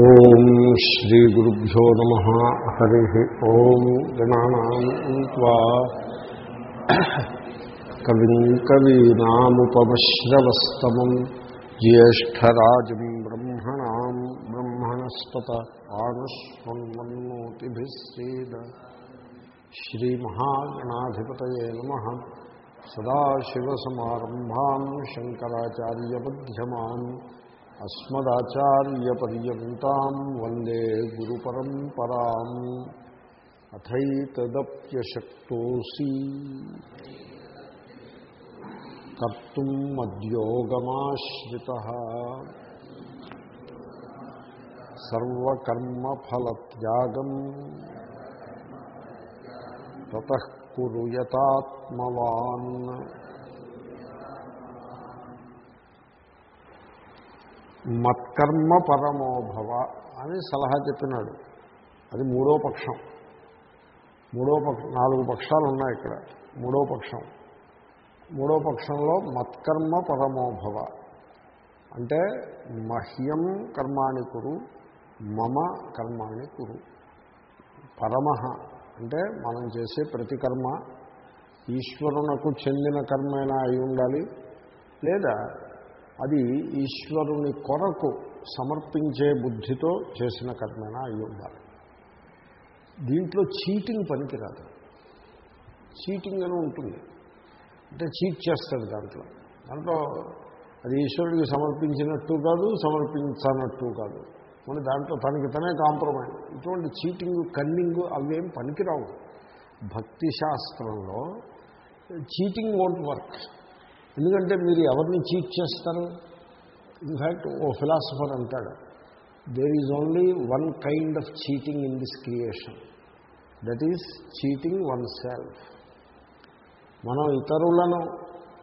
ఓం శ్రీ గురుభ్యో నమ. హరి ఓం గణానా కవిం కవీనాముపమశ్రవస్తమం. జ్యేష్టరాజం బ్రహ్మణా బ్రహ్మణస్పత ఆనుష్మన్మన్నోతిభిస్సేద శ్రీమహాగణాధిపతయే నమ. సదాశివసమారంభాన్ శంకరాచార్యమధ్యమాన్ అస్మదాచార్యపర్యంతం వందే గురు పరంపరా అథైతదప్యశక్తోసి. కర్తుం మద్యోగమాశ్రిత. సర్వకర్మఫలత్యాగం. తతః కురు మత్కర్మ పరమోభవ అని సలహా చెప్పినాడు. అది మూడో పక్షం. మూడో పక్ష నాలుగు పక్షాలు ఉన్నాయి ఇక్కడ. మూడో పక్షం. మూడో పక్షంలో మత్కర్మ పరమోభవ అంటే మహ్యం కర్మాణి కురు మమ కర్మాణి కురు. పరమః అంటే మనం చేసే ప్రతి కర్మ ఈశ్వరునకు చెందిన కర్మైనా అయి ఉండాలి? లేదా అది ఈశ్వరుని కొరకు సమర్పించే బుద్ధితో చేసిన కర్మేనా? అయి ఉండాలి దీంట్లో చీటింగ్ పనికిరాదు. చీటింగ్ అని ఉంటుంది. అంటే చీట్ చేస్తాడు దాంట్లో. దాంట్లో అది ఈశ్వరుడికి సమర్పించినట్టు కాదు సమర్పించనట్టు కాదు. మరి దాంట్లో తనకి తనే కాంప్రమైజ్. ఇటువంటి చీటింగ్ కన్నింగ్ అవేం పనికిరావు. భక్తి శాస్త్రంలో చీటింగ్ వోంట్ వర్క్ ఎందుకంటే మీరు ఎవరిని చీట్ చేస్తారు? ఇన్ఫ్యాక్ట్ ఓ ఫిలాసఫర్ అంటాడు there is only one kind of cheating in this creation that is cheating oneself మనం ఇతరులను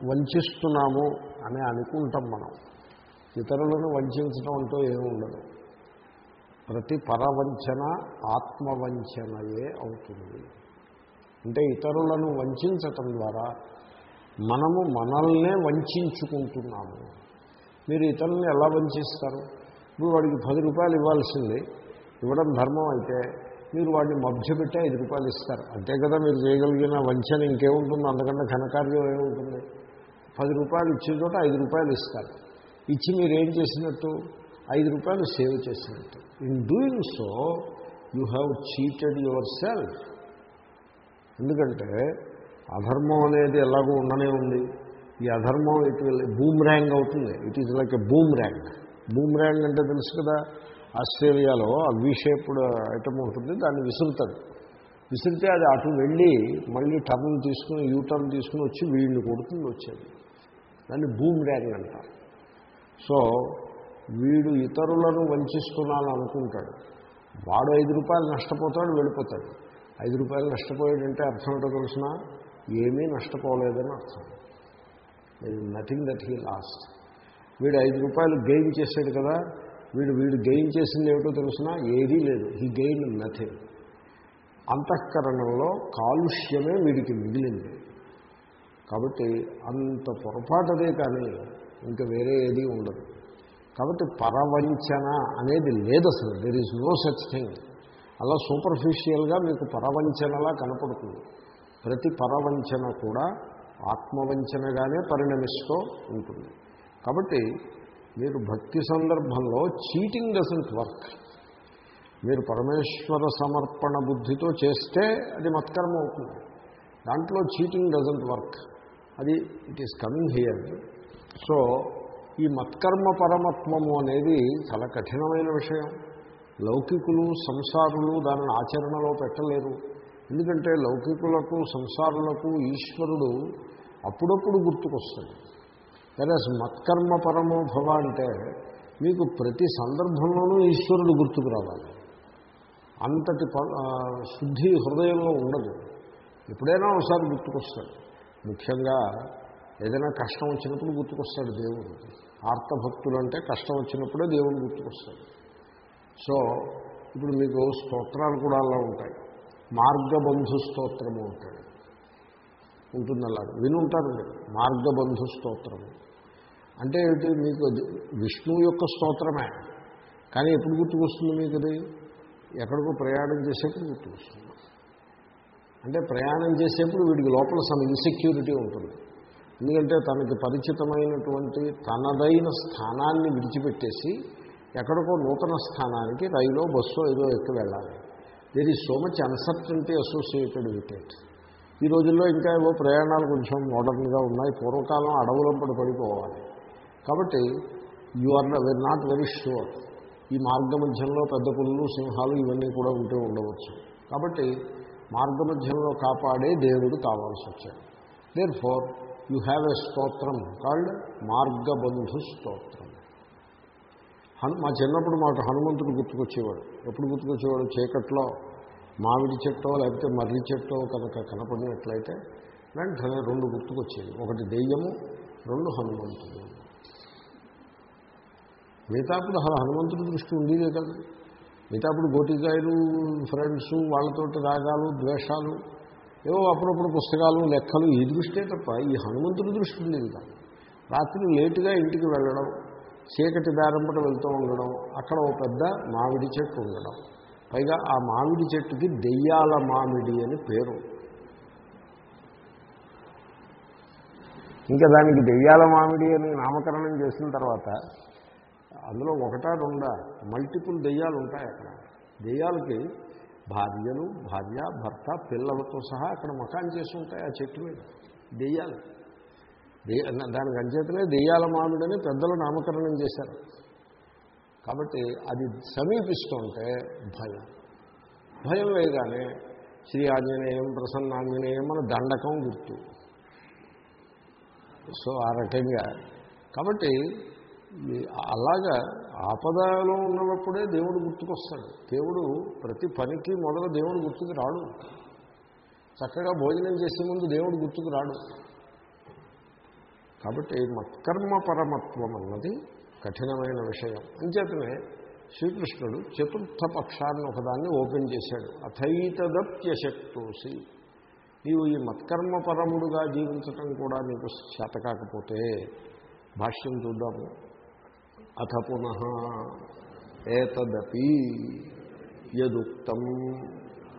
వంచిస్తున్నాము అని అనుకుంటాం మనం. ఇతరులను వంచడం అంటూ ఏముండదు ప్రతి పరవంచన ఆత్మవంచనయే అవుతుంది. అంటే ఇతరులను వంచటం ద్వారా మనము మనల్నే వంచుకుంటున్నాము. మీరు ఇతరుల్ని ఎలా వంచిస్తారు? ఇప్పుడు వాడికి పది రూపాయలు ఇవ్వాల్సింది ఇవ్వడం ధర్మం అయితే మీరు వాడిని మభ్యపెట్టి ఐదు రూపాయలు ఇస్తారు. అంతే కదా మీరు చేయగలిగిన వంచన ఇంకేముంటుంది? అందుకన్నా ఘనకార్యం ఏముంటుంది? పది రూపాయలు ఇచ్చే చోట ఐదు రూపాయలు ఇస్తారు. ఇచ్చి మీరు ఏం చేసినట్టు? ఐదు రూపాయలు సేవ్ చేసినట్టు. In doing so you have cheated your self ఎందుకంటే అధర్మం అనేది ఎలాగో ఉండనే ఉంది. ఈ అధర్మం ఇట్ విల్ బూమ్ ర్యాంగ్ అవుతుంది. It is like a boomerang boomerang అంటే తెలుసు కదా ఆస్ట్రేలియాలో ఆ వీ షేప్డ్ ఐటమ్ ఉంటుంది దాన్ని విసురుతుంది విసిరితే అది అటు వెళ్ళి మళ్ళీ టర్న్ తీసుకుని యూ టర్న్ తీసుకుని వచ్చి వీడిని కొడుతుంది వచ్చేది. దాన్ని బూమ్ ర్యాంగ్ అంటారు. సో వీడు ఇతరులను వంచిస్తున్నాను అనుకుంటాడు. వాడు ఐదు రూపాయలు నష్టపోతాడు వెళ్ళిపోతాడు. ఐదు రూపాయలు నష్టపోయాడంటే అర్థం ఏంటో తెలిసిన? ఏమీ నష్టపోలేదని అర్థం. నథింగ్ దట్ హీ లాస్ట్ వీడు ఐదు రూపాయలు గెయిన్ చేశాడు కదా వీడు వీడు గెయిన్ చేసింది ఏమిటో తెలిసినా? ఏదీ లేదు. హీ గెయిన్ నథింగ్ అంతఃకరణంలో కాలుష్యమే వీడికి మిగిలింది. కాబట్టి అంత పొరపాటదే కానీ ఇంకా వేరే ఏదీ ఉండదు. కాబట్టి పరవంచన అనేది లేదు అసలు. There is no such thing అలా సూపర్ఫిషియల్గా మీకు పరవంచనలా కనపడుతుంది. ప్రతి పరవంచన కూడా ఆత్మవంచనగానే పరిణమిస్తూ ఉంటుంది. కాబట్టి మీరు భక్తి సందర్భంలో చీటింగ్ డజంట్ వర్క్. మీరు పరమేశ్వర సమర్పణ బుద్ధితో చేస్తే అది మత్కర్మ అవుతుంది. దాంట్లో చీటింగ్ డజంట్ వర్క్. అది it is coming here so ఈ మత్కర్మ పరమత్వము అనేది చాలా కఠినమైన విషయం. లౌకికులు సంసారులు దానిని ఆచరణలో పెట్టలేరు. ఎందుకంటే లౌకికులకు సంసారులకు ఈశ్వరుడు అప్పుడప్పుడు గుర్తుకొస్తాడు. కానీ మత్కర్మ పరమోభవ అంటే మీకు ప్రతి సందర్భంలోనూ ఈశ్వరుడు గుర్తుకు రావాలి. అంతటి శుద్ధి హృదయంలో ఉండదు. ఎప్పుడైనా ఒకసారి గుర్తుకొస్తాడు. ముఖ్యంగా ఏదైనా కష్టం వచ్చినప్పుడు గుర్తుకొస్తాడు దేవుడు. ఆర్తభక్తులు అంటే కష్టం వచ్చినప్పుడే దేవుడు గుర్తుకొస్తాడు. సో ఇప్పుడు మీకు స్తోత్రాలు కూడా అలా ఉంటాయి. మార్గబంధు స్తోత్రము ఉంటాడు ఉంటుంది అలాగే వినుంటారు మీరు మార్గబంధు స్తోత్రము. అంటే ఏమిటి? మీకు విష్ణు యొక్క స్తోత్రమే. కానీ ఎప్పుడు గుర్తుకొస్తుంది మీకు అది ఎక్కడికో ప్రయాణం చేసేప్పుడు గుర్తుకొస్తుంది. అంటే ప్రయాణం చేసేప్పుడు వీడికి లోపల సమ ఇన్సెక్యూరిటీ ఉంటుంది. ఎందుకంటే తనకి పరిచితమైనటువంటి తనదైన స్థానాన్ని విడిచిపెట్టేసి ఎక్కడికో నూతన స్థానానికి రైలో బస్సో ఏదో ఎక్కి వెళ్ళాలి. There is so much uncertainty associated with it ఈ రోజుల్లో ఇంకా ఏవో ప్రయాణాలు కొంచెం మోడర్న్గా ఉన్నాయి. పూర్వకాలం అడవులంపడి పడిపోవాలి. కాబట్టి you are were not very sure ఈ మార్గ మధ్యంలో పెద్ద పుల్లు సింహాలు ఇవన్నీ కూడా ఉంటూ ఉండవచ్చు. కాబట్టి మార్గ మధ్యంలో కాపాడే దేవుడు కావాల్సి వచ్చాడు. Therefore you have a స్తోత్రం కాల్డ్ మార్గబంధు స్తోత్రం. మా చిన్నప్పుడు మాకు హనుమంతుడు గుర్తుకొచ్చేవాడు. ఎప్పుడు గుర్తుకొచ్చేవాడు? చీకట్లో. మామిడి చెట్టో లేకపోతే మర్రి చెట్టో కనుక కనపడినట్లయితే వెంటనే రెండు గుర్తుకొచ్చేవి. ఒకటి దెయ్యము రెండు హనుమంతుడు. మిగతాప్పుడు అసలు హనుమంతుడి దృష్టి ఉండేదే కదా. మిగతాప్పుడు గోటికాయలు ఫ్రెండ్స్ వాళ్ళతోటి రాగాలు ద్వేషాలు ఏవో అప్పుడప్పుడు పుస్తకాలు లెక్కలు ఈ దృష్టే తప్ప ఈ హనుమంతుడి దృష్టి ఉండేది కాదు. రాత్రి లేటుగా ఇంటికి వెళ్ళడం చీకటి దారంపట వెళ్తూ ఉండడం అక్కడ ఓ పెద్ద మామిడి చెట్టు ఉండడం. పైగా ఆ మామిడి చెట్టుకి దెయ్యాల మామిడి అని పేరు. ఇంకా దానికి దెయ్యాల మామిడి అని నామకరణం చేసిన తర్వాత అందులో ఒకటా రెండా మల్టిపుల్ దెయ్యాలు ఉంటాయి అక్కడ. దెయ్యాలకి భార్యలు భార్య భర్త పిల్లలతో సహా అక్కడ మకాన్ చేసి ఉంటాయి ఆ చెట్టు మీద దెయ్యాలు. దానికి అంచేతనే దెయ్యాల మామిడని పెద్దలు నామకరణం చేశారు. కాబట్టి అది సమీపిస్తుంటే భయం. భయం వేయగానే శ్రీ ఆంజనేయం ప్రసన్నాంజనేయం మన దండకం గుర్తు. సో ఆ రకంగా. కాబట్టి అలాగా ఆపదలో ఉన్నప్పుడే దేవుడు గుర్తుకొస్తాడు. దేవుడు ప్రతి పనికి మొదలు దేవుడు గుర్తుకు రాడు. చక్కగా భోజనం చేసే ముందు దేవుడు గుర్తుకు రాడు. కాబట్టి మత్కర్మ పరమత్వం అన్నది కఠినమైన విషయం. అంచేతనే శ్రీకృష్ణుడు చతుర్థ పక్షాన్ని ఒకదాన్ని ఓపెన్ చేశాడు. అథైతదప్యశక్తోసి. నీవు ఈ మత్కర్మ పరముడుగా జీవించటం కూడా నీకు చేత కాకపోతే భాష్యం చూద్దాము. అథ పునః ఏతదపి యదుక్తం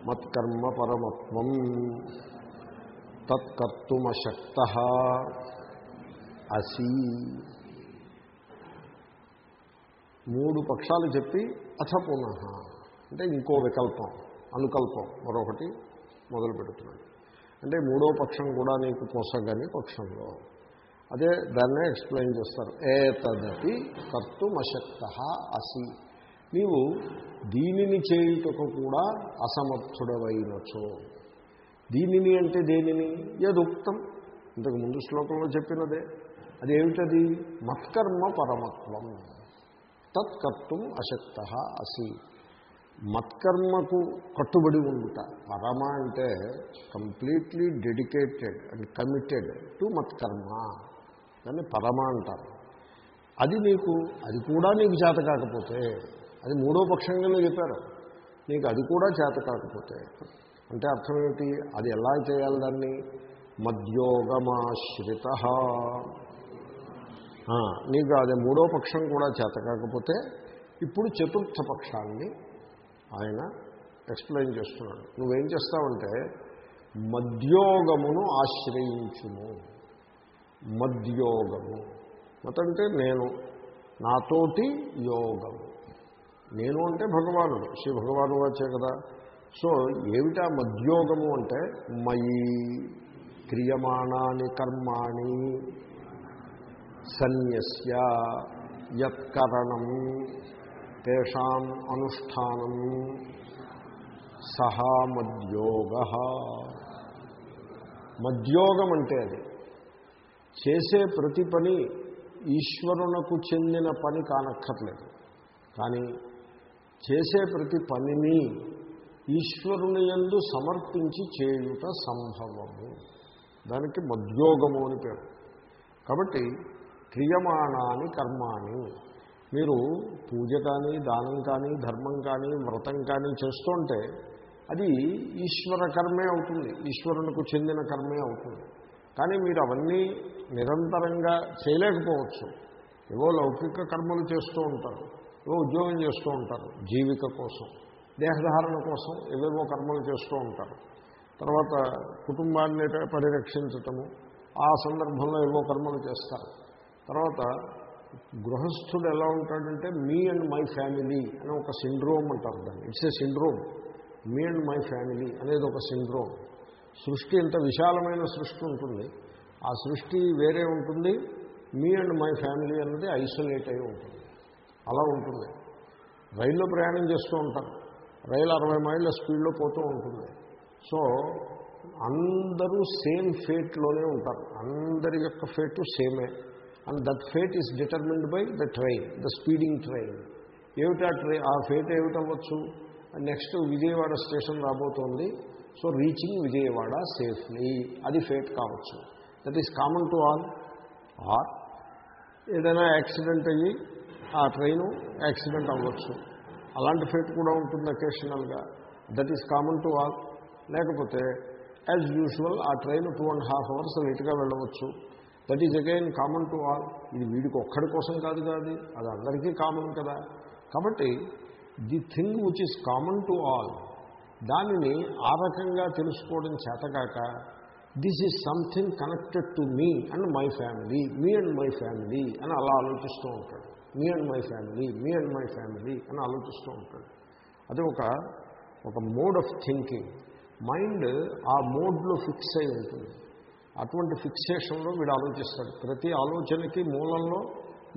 మత్కర్మ పరమత్వం తత్కర్తుమశక్త. అసి. మూడు పక్షాలు చెప్పి అథ పునః అంటే ఇంకో వికల్పం అనుకల్పం మరొకటి మొదలు పెడుతున్నాడు. అంటే మూడో పక్షం కూడా నీకు పోసగని పక్షంలో. అదే దాన్నే ఎక్స్ప్లెయిన్ చేస్తారు. ఏతదపి కర్తుమశక్త అసి. నీవు దీనిని చేయుటకు కూడా అసమర్థుడవైనచో. దీనిని అంటే దేనిని? ఏదుక్తం ఇంతకు ముందు శ్లోకంలో చెప్పినదే. అదేమిటది? మత్కర్మ పరమత్వం. తత్కర్తం అశక్త అసి. మత్కర్మకు కట్టుబడి ఉండుట. పరమ అంటే completely dedicated and committed to మత్కర్మ. దాన్ని పరమ అంటారు. అది నీకు అది కూడా నీకు చేత కాకపోతే అది మూడో పక్షంగానే చెప్పారు. నీకు అది కూడా చేత కాకపోతే అంటే అర్థం ఏమిటి? అది ఎలా చేయాలి దాన్ని? మద్యోగమాశ్రిత. నీకు అది మూడో పక్షం కూడా చేత. కాకపోతే ఇప్పుడు చతుర్థ పక్షాన్ని ఆయన ఎక్స్ప్లెయిన్ చేస్తున్నాడు. నువ్వేం చేస్తావంటే మద్యోగమును ఆశ్రయించుము. మద్యోగము మత అంటే నేను నాతోటి యోగము నేను అంటే భగవానుడు శ్రీ భగవాను వచ్చే కదా. సో ఏమిటా మద్యోగము అంటే మయి క్రియమాణాని కర్మాణి. సన్యస్య యత్కరణం తేషాం అనుష్ఠానం సహా మద్యోగ. మద్యోగం అంటే అది చేసే ప్రతి పని ఈశ్వరునకు చెందిన పని కానక్కర్లేదు. కానీ చేసే ప్రతి పనిని ఈశ్వరుని యందు సమర్పించి చేయుట సంభవము. దానికి మద్యోగము అని పేరు. కాబట్టి క్రియమాణాన్ని కర్మాణి. మీరు పూజ కానీ దానం కానీ ధర్మం కానీ వ్రతం కానీ చేస్తుంటే అది ఈశ్వర కర్మే అవుతుంది. ఈశ్వరునికి చెందిన కర్మే అవుతుంది. కానీ మీరు అవన్నీ నిరంతరంగా చేయలేకపోవచ్చు. ఏవో లౌకిక కర్మలు చేస్తూ ఉంటారు. ఏవో ఉద్యోగం చేస్తూ ఉంటారు. జీవిక కోసం దేహధారణ కోసం ఏవేవో కర్మలు చేస్తూ ఉంటారు. తర్వాత కుటుంబాన్ని పరిరక్షించటము ఆ సందర్భంలో ఏవో కర్మలు చేస్తారు. తర్వాత గృహస్థుడు ఎలా ఉంటాడంటే మీ అండ్ మై ఫ్యామిలీ అని ఒక సిండ్రోమ్ అంటారు దాన్ని. It's a syndrome. Me and my family అనేది ఒక సిండ్రోమ్. సృష్టి ఇంత విశాలమైన సృష్టి ఉంటుంది. ఆ సృష్టి వేరే ఉంటుంది. మీ అండ్ మై ఫ్యామిలీ అన్నది ఐసోలేట్ అయి ఉంటుంది. అలా ఉంటుంది. రైల్లో ప్రయాణం చేస్తూ ఉంటారు. రైలు అరవై మైళ్ళ స్పీడ్లో పోతూ ఉంటుంది. సో అందరూ సేమ్ ఫేట్లోనే ఉంటారు. అందరి యొక్క ఫేటు సేమే. And that fate is determined by the train the speeding train ఏమిటా ట్రైన్ ఆ ఫేట్ ఏమిటవ్వచ్చు? నెక్స్ట్ విజయవాడ స్టేషన్ రాబోతోంది. సో రీచింగ్ విజయవాడ సేఫ్లీ అది ఫేట్ కావచ్చు. That is common to all or ఏదైనా యాక్సిడెంట్ అయ్యి ఆ ట్రైను యాక్సిడెంట్ అవ్వచ్చు. అలాంటి ఫేట్ కూడా ఉంటుంది అకేషనల్గా that is common to all లేకపోతే యాజ్ యూజువల్ ఆ train two and half hours లేట్గా వెళ్ళవచ్చు. That is again common to all ఇది వీడికి ఒక్కడి కోసం కాదు కాదు అది అందరికీ కామన్ కదా. కాబట్టి the thing which is common to all దానిని ఆ రకంగా తెలుసుకోవడం చేతకాక this is something connected to me and my family me and my family అని అలా ఆలోచిస్తూ ఉంటాడు. Me and my family me and my family అని ఆలోచిస్తూ ఉంటాడు. అది ఒక ఒక మోడ్ ఆఫ్ థింకింగ్ మైండ్ ఆ మోడ్లో ఫిక్స్ అయి ఉంటుంది. అటువంటి ఫిక్సేషన్లో వీడు ఆలోచిస్తాడు. ప్రతి ఆలోచనకి మూలంలో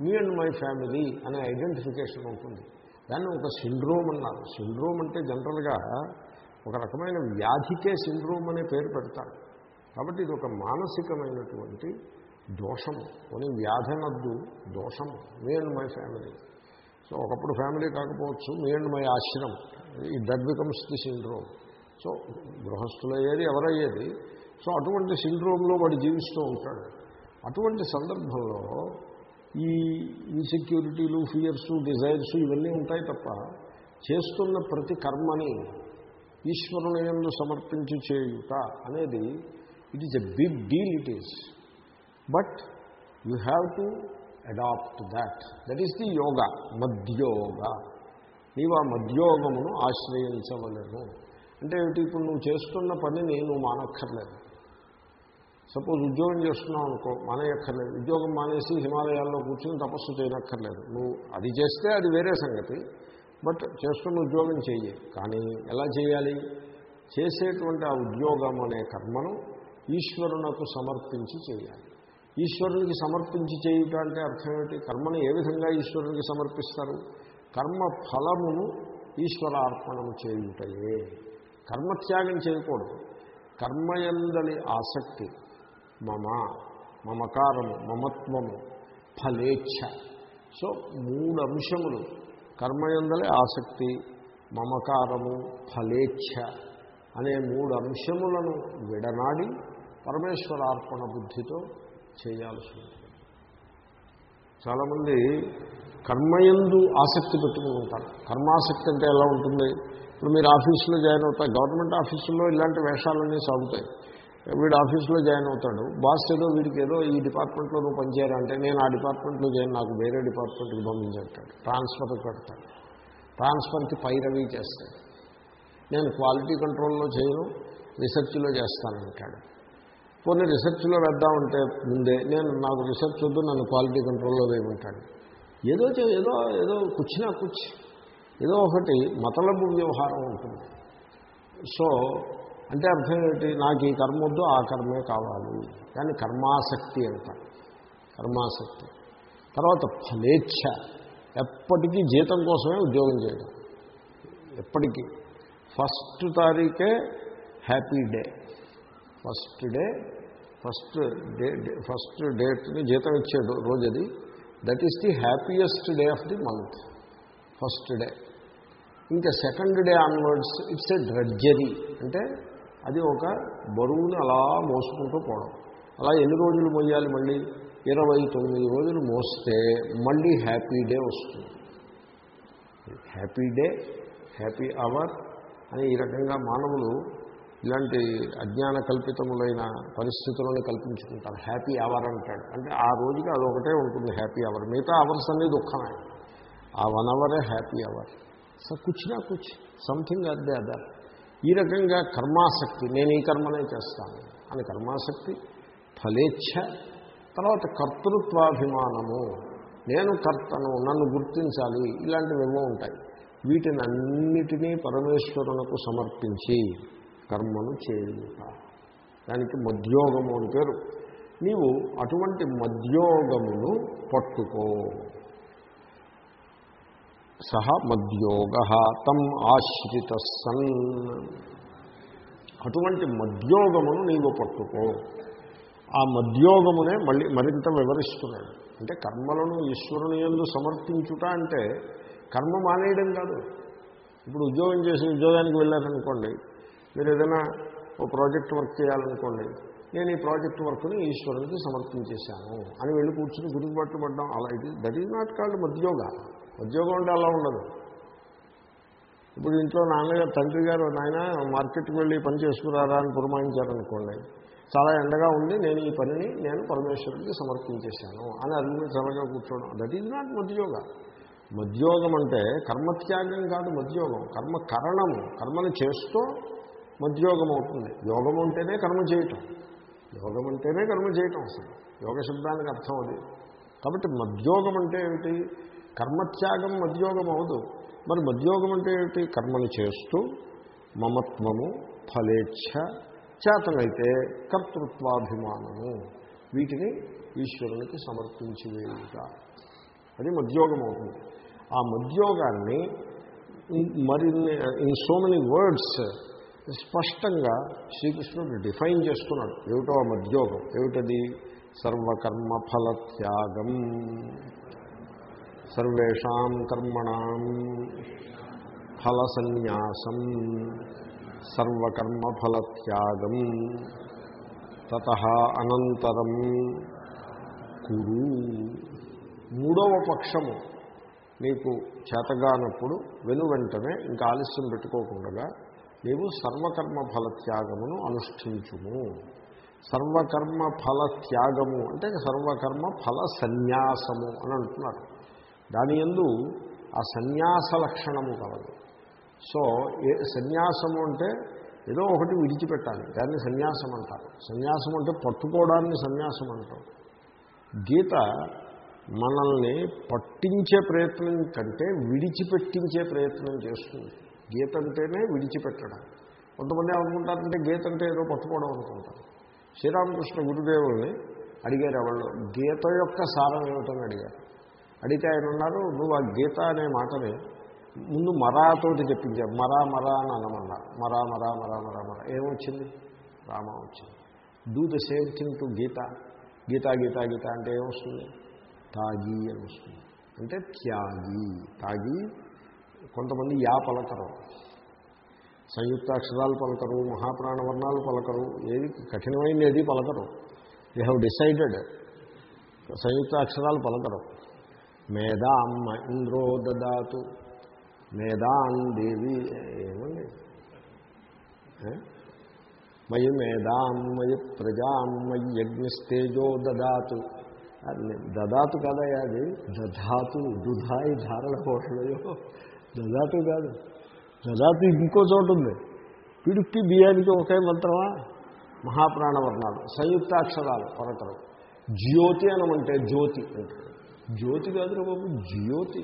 మీ అండ్ మై ఫ్యామిలీ అనే ఐడెంటిఫికేషన్ ఉంటుంది. దాన్ని ఒక సిండ్రోమ్ అన్నారు. సిండ్రోమ్ అంటే జనరల్గా ఒక రకమైన వ్యాధికే సిండ్రోమ్ అనే పేరు పెడతారు. కాబట్టి ఇది ఒక మానసికమైనటువంటి దోషము. కొని వ్యాధనద్దు దోషము. Me and my family so ఒకప్పుడు ఫ్యామిలీ కాకపోవచ్చు మీ అండ్ మై ఆశ్రమం. ఈ that becomes the syndrome. So గృహస్థులయ్యేది ఎవరయ్యేది? సో అటువంటి సిండ్రోమ్లో వాడు జీవిస్తూ ఉంటాడు. అటువంటి సందర్భంలో ఈ ఇన్సెక్యూరిటీలు ఫియర్స్ డిజైర్స్ ఇవన్నీ ఉంటాయి తప్ప చేస్తున్న ప్రతి కర్మని ఈశ్వరుని సమర్పించి చేయుట అనేది it is a big deal it is but you have to adapt that that is the yoga మధ్యోగ నీవు ఆ మధ్యోగమును ఆశ్రయించవలను. అంటే ఇప్పుడు నువ్వు చేస్తున్న పని నేను మానక్కర్లేదు. సపోజ్ ఉద్యోగం చేస్తున్నావు అనుకో మానేయక్కర్లేదు. ఉద్యోగం మానేసి హిమాలయాల్లో కూర్చొని తపస్సు చేయనక్కర్లేదు. నువ్వు అది చేస్తే అది వేరే సంగతి బట్ చేస్తున్న ఉద్యోగం చెయ్యి. కానీ ఎలా చేయాలి? చేసేటువంటి ఆ ఉద్యోగం అనే కర్మను ఈశ్వరునకు సమర్పించి చేయాలి. ఈశ్వరునికి సమర్పించి చేయుట అంటే అర్థం ఏమిటి? కర్మను ఏ విధంగా ఈశ్వరునికి సమర్పిస్తారు? కర్మ ఫలమును ఈశ్వరార్పణము చేయుటయే. కర్మత్యాగం చేయకూడదు. కర్మయందలి ఆసక్తి మమ మమకారము మమత్వము ఫలేచ్ఛ. సో మూడు అంశములు. కర్మయందలే ఆసక్తి మమకారము ఫలేచ్ఛ అనే మూడు అంశములను విడనాడి పరమేశ్వరార్పణ బుద్ధితో చేయాల్సి ఉంటుంది చాలామంది కర్మయందు ఆసక్తి పెట్టుకుని ఉంటారు. కర్మాసక్తి అంటే ఎలా ఉంటుంది? ఇప్పుడు మీరు ఆఫీసులో జాయిన్ అవుతారు గవర్నమెంట్ ఆఫీసుల్లో ఇలాంటి వేషాలన్నీ సాగుతాయి. వీడు ఆఫీస్లో జాయిన్ అవుతాడు. బాస్ ఏదో వీడికి ఏదో ఈ డిపార్ట్మెంట్లో నువ్వు పనిచేయాలంటే నేను ఆ డిపార్ట్మెంట్లో జాయిన్ నాకు వేరే డిపార్ట్మెంట్కి పంపించేస్తాడు. ట్రాన్స్ఫర్ పెడతాడు. ట్రాన్స్ఫర్కి పైరవి చేస్తాడు. నేను క్వాలిటీ కంట్రోల్లో చేయను రీసెర్చ్లో చేస్తానంటాడు. కొన్ని రీసెర్చ్లో పెద్దామంటే ముందే నేను నాకు రీసెర్చ్ వద్దు నన్ను క్వాలిటీ కంట్రోల్లో వేయమంటాడు. ఏదో ఏదో ఏదో కూర్చున్నా కూర్చి. ఏదో ఒకటి మతలబు వ్యవహారం ఉంటుంది. సో అంటే అర్థం ఏమిటి నాకు ఈ కర్మ వద్దు ఆ కర్మే కావాలి. కానీ కర్మాసక్తి అంట. కర్మాసక్తి. తర్వాత ఫలేచ్ఛ. ఎప్పటికీ జీతం కోసమే ఉద్యోగం చేయడం ఎప్పటికీ. First తారీఖే happy day. First day first day first డేట్ని జీతం ఇచ్చే రోజు అది that is the happiest day of the month first day. ఇంకా second day onwards it's a drudgery. అంటే అది ఒక బరువుని అలా మోసుకుంటూ పోవడం. అలా ఎన్ని రోజులు మోయాలి మళ్ళీ? ఇరవై తొమ్మిది రోజులు మోస్తే మళ్ళీ హ్యాపీ డే వస్తుంది. హ్యాపీ డే హ్యాపీ అవర్ అని ఈ రకంగా మానవులు ఇలాంటి అజ్ఞాన కల్పితములైన పరిస్థితులను కల్పించుకుంటారు. హ్యాపీ అవర్ అంటాడు అంటే ఆ రోజుకి అదొకటే ఉంటుంది హ్యాపీ అవర్. మిగతా అవర్స్ అనేది దుఃఖమే. ఆ వన్ అవరే హ్యాపీ అవర్. సో కుచ్ నా కుచ్ సంథింగ్ అదే అదర్. ఈ రకంగా కర్మాసక్తి నేను ఈ కర్మనే చేస్తాను అని కర్మాసక్తి ఫలేచ్ఛ తర్వాత కర్తృత్వాభిమానము నేను కర్తను నన్ను గుర్తించాలి ఇలాంటివేమో ఉంటాయి. వీటిని అన్నిటినీ పరమేశ్వరునకు సమర్పించి కర్మను చేయుట. దానికి మధ్యోగము అని పేరు. నీవు అటువంటి మధ్యోగమును పట్టుకో. సహ మద్యోగ తమ్ ఆశ్రిత సన్ అటువంటి మద్యోగమును నీవు పట్టుకో. ఆ మధ్యోగమునే మళ్ళీ మరింత వివరిస్తున్నాడు. అంటే కర్మలను ఈశ్వరుని ఎందు సమర్పించుట అంటే కర్మ మానేయడం కాదు. ఇప్పుడు ఉద్యోగం చేసి ఉద్యోగానికి వెళ్ళారనుకోండి మీరు ఏదైనా ఓ ప్రాజెక్ట్ వర్క్ చేయాలనుకోండి నేను ఈ ప్రాజెక్ట్ వర్క్ని ఈశ్వరునికి సమర్పించేశాను అని వెళ్ళి కూర్చుని గురికి పట్టుబడ్డాం అలా ఇది దట్ ఈజ్ నాట్ కాల్డ్ మద్యోగ. ఉద్యోగం అంటే అలా ఉండదు. ఇప్పుడు ఇంట్లో నాన్నగారు తండ్రి గారు నాయన మార్కెట్కి వెళ్ళి పని చేసుకురారా అని పురమాయించారనుకోండి చాలా ఎండగా ఉంది నేను ఈ పనిని నేను పరమేశ్వరుడికి సమర్పించేశాను అని అర్జునుడు చల్లగా కూర్చోవడం. దట్ ఈజ్ నాట్ మధ్యోగ. మధ్యోగం అంటే కర్మత్యాగం కాదు మధ్యోగం. కర్మ కరణము కర్మను చేస్తూ మధ్యోగం అవుతుంది. యోగం అంటేనే కర్మ చేయటం. యోగం అంటేనే కర్మ చేయటం అసలు. యోగ శబ్దానికి అర్థం అది. కాబట్టి మధ్యోగం అంటే ఏమిటి? కర్మత్యాగం మధ్యోగం అవదు మరి మధ్యోగం అంటే ఏమిటి? కర్మని చేస్తూ మమత్వము ఫలేచ్ఛ చేతనైతే కర్తృత్వాభిమానము. వీటిని ఈశ్వరునికి సమర్పించివేయుట అది మధ్యోగం అవుతుంది ఆ మధ్యోగాన్ని మరిన్ని ఇన్ సో మెనీ వర్డ్స్ స్పష్టంగా శ్రీకృష్ణుడు డిఫైన్ చేస్తున్నాడు. ఏమిటో ఆ మధ్యోగం ఏమిటది? సర్వకర్మ ఫలత్యాగం సర్వేషాం కర్మణం ఫలసన్యాసం సర్వకర్మఫలత్యాగం తత అనంతరం కురు. మూడవ పక్షము నీకు చేతగానప్పుడు వెను వెంటనే ఇంకా ఆలస్యం పెట్టుకోకుండా నీవు సర్వకర్మ ఫలత్యాగమును అనుష్ఠించుము. సర్వకర్మ ఫల త్యాగము అంటే సర్వకర్మ ఫల సన్యాసము అని అంటున్నారు. దాని ఎందు ఆ సన్యాస లక్షణము కలదు. సో ఏ సన్యాసము అంటే ఏదో ఒకటి విడిచిపెట్టాలి. దాన్ని సన్యాసం అంటారు. సన్యాసం అంటే పట్టుకోవడాన్ని సన్యాసం అంటారు. గీత మనల్ని పట్టించే ప్రయత్నం కంటే విడిచిపెట్టించే ప్రయత్నం చేస్తుంది. గీత అంటేనే విడిచిపెట్టడం. కొంతమంది ఏమనుకుంటారంటే గీత అంటే ఏదో పట్టుకోవడం అనుకుంటారు. శ్రీరామకృష్ణ గురుదేవుల్ని అడిగారు ఎవరు. గీత యొక్క సారం ఏమిటని అడిగారు. అడిగితే ఆయన ఉన్నారు నువ్వు ఆ గీత అనే మాటని ముందు మరాతోటి చెప్పించారు మరా మరా అని అనమన్నారు మరా మరా మరా మరా మరా. ఏమొచ్చింది? రామ వచ్చింది. Do the same thing to Gita. Gita Gita Gita అంటే ఏమొస్తుంది? తాగి అని వస్తుంది. అంటే త్యాగి. తాగి కొంతమంది యా పలకరు. సంయుక్తాక్షరాలు పలకరు మహాప్రాణవర్ణాలు పలకరు ఏది కఠినమైనది పలకరు. దే హ్యావ్ డిసైడెడ్ సంయుక్తాక్షరాలు పలకరు. మేధామ్మ ఇంద్రో దాతు. మేధాన్ దేవి ఏమండి? మయి మేధాం మయి యజ్ఞస్తేజో దాతు. దదాతు కదయ్యా అది. దధాతు దుధాయి ధారణ కోటలయో దదాతు కాదు. దదాతు ఇంకో చోటు ఉంది. పిడుక్కి బియ్యానికి ఒకే మంత్రమా? మహాప్రాణవర్ణాలు సంయుక్తాక్షరాలు పరకరం. జ్యోతి అనమంటే జ్యోతి అంటారు. జ్యోతి కాదు బాబు జ్యోతి.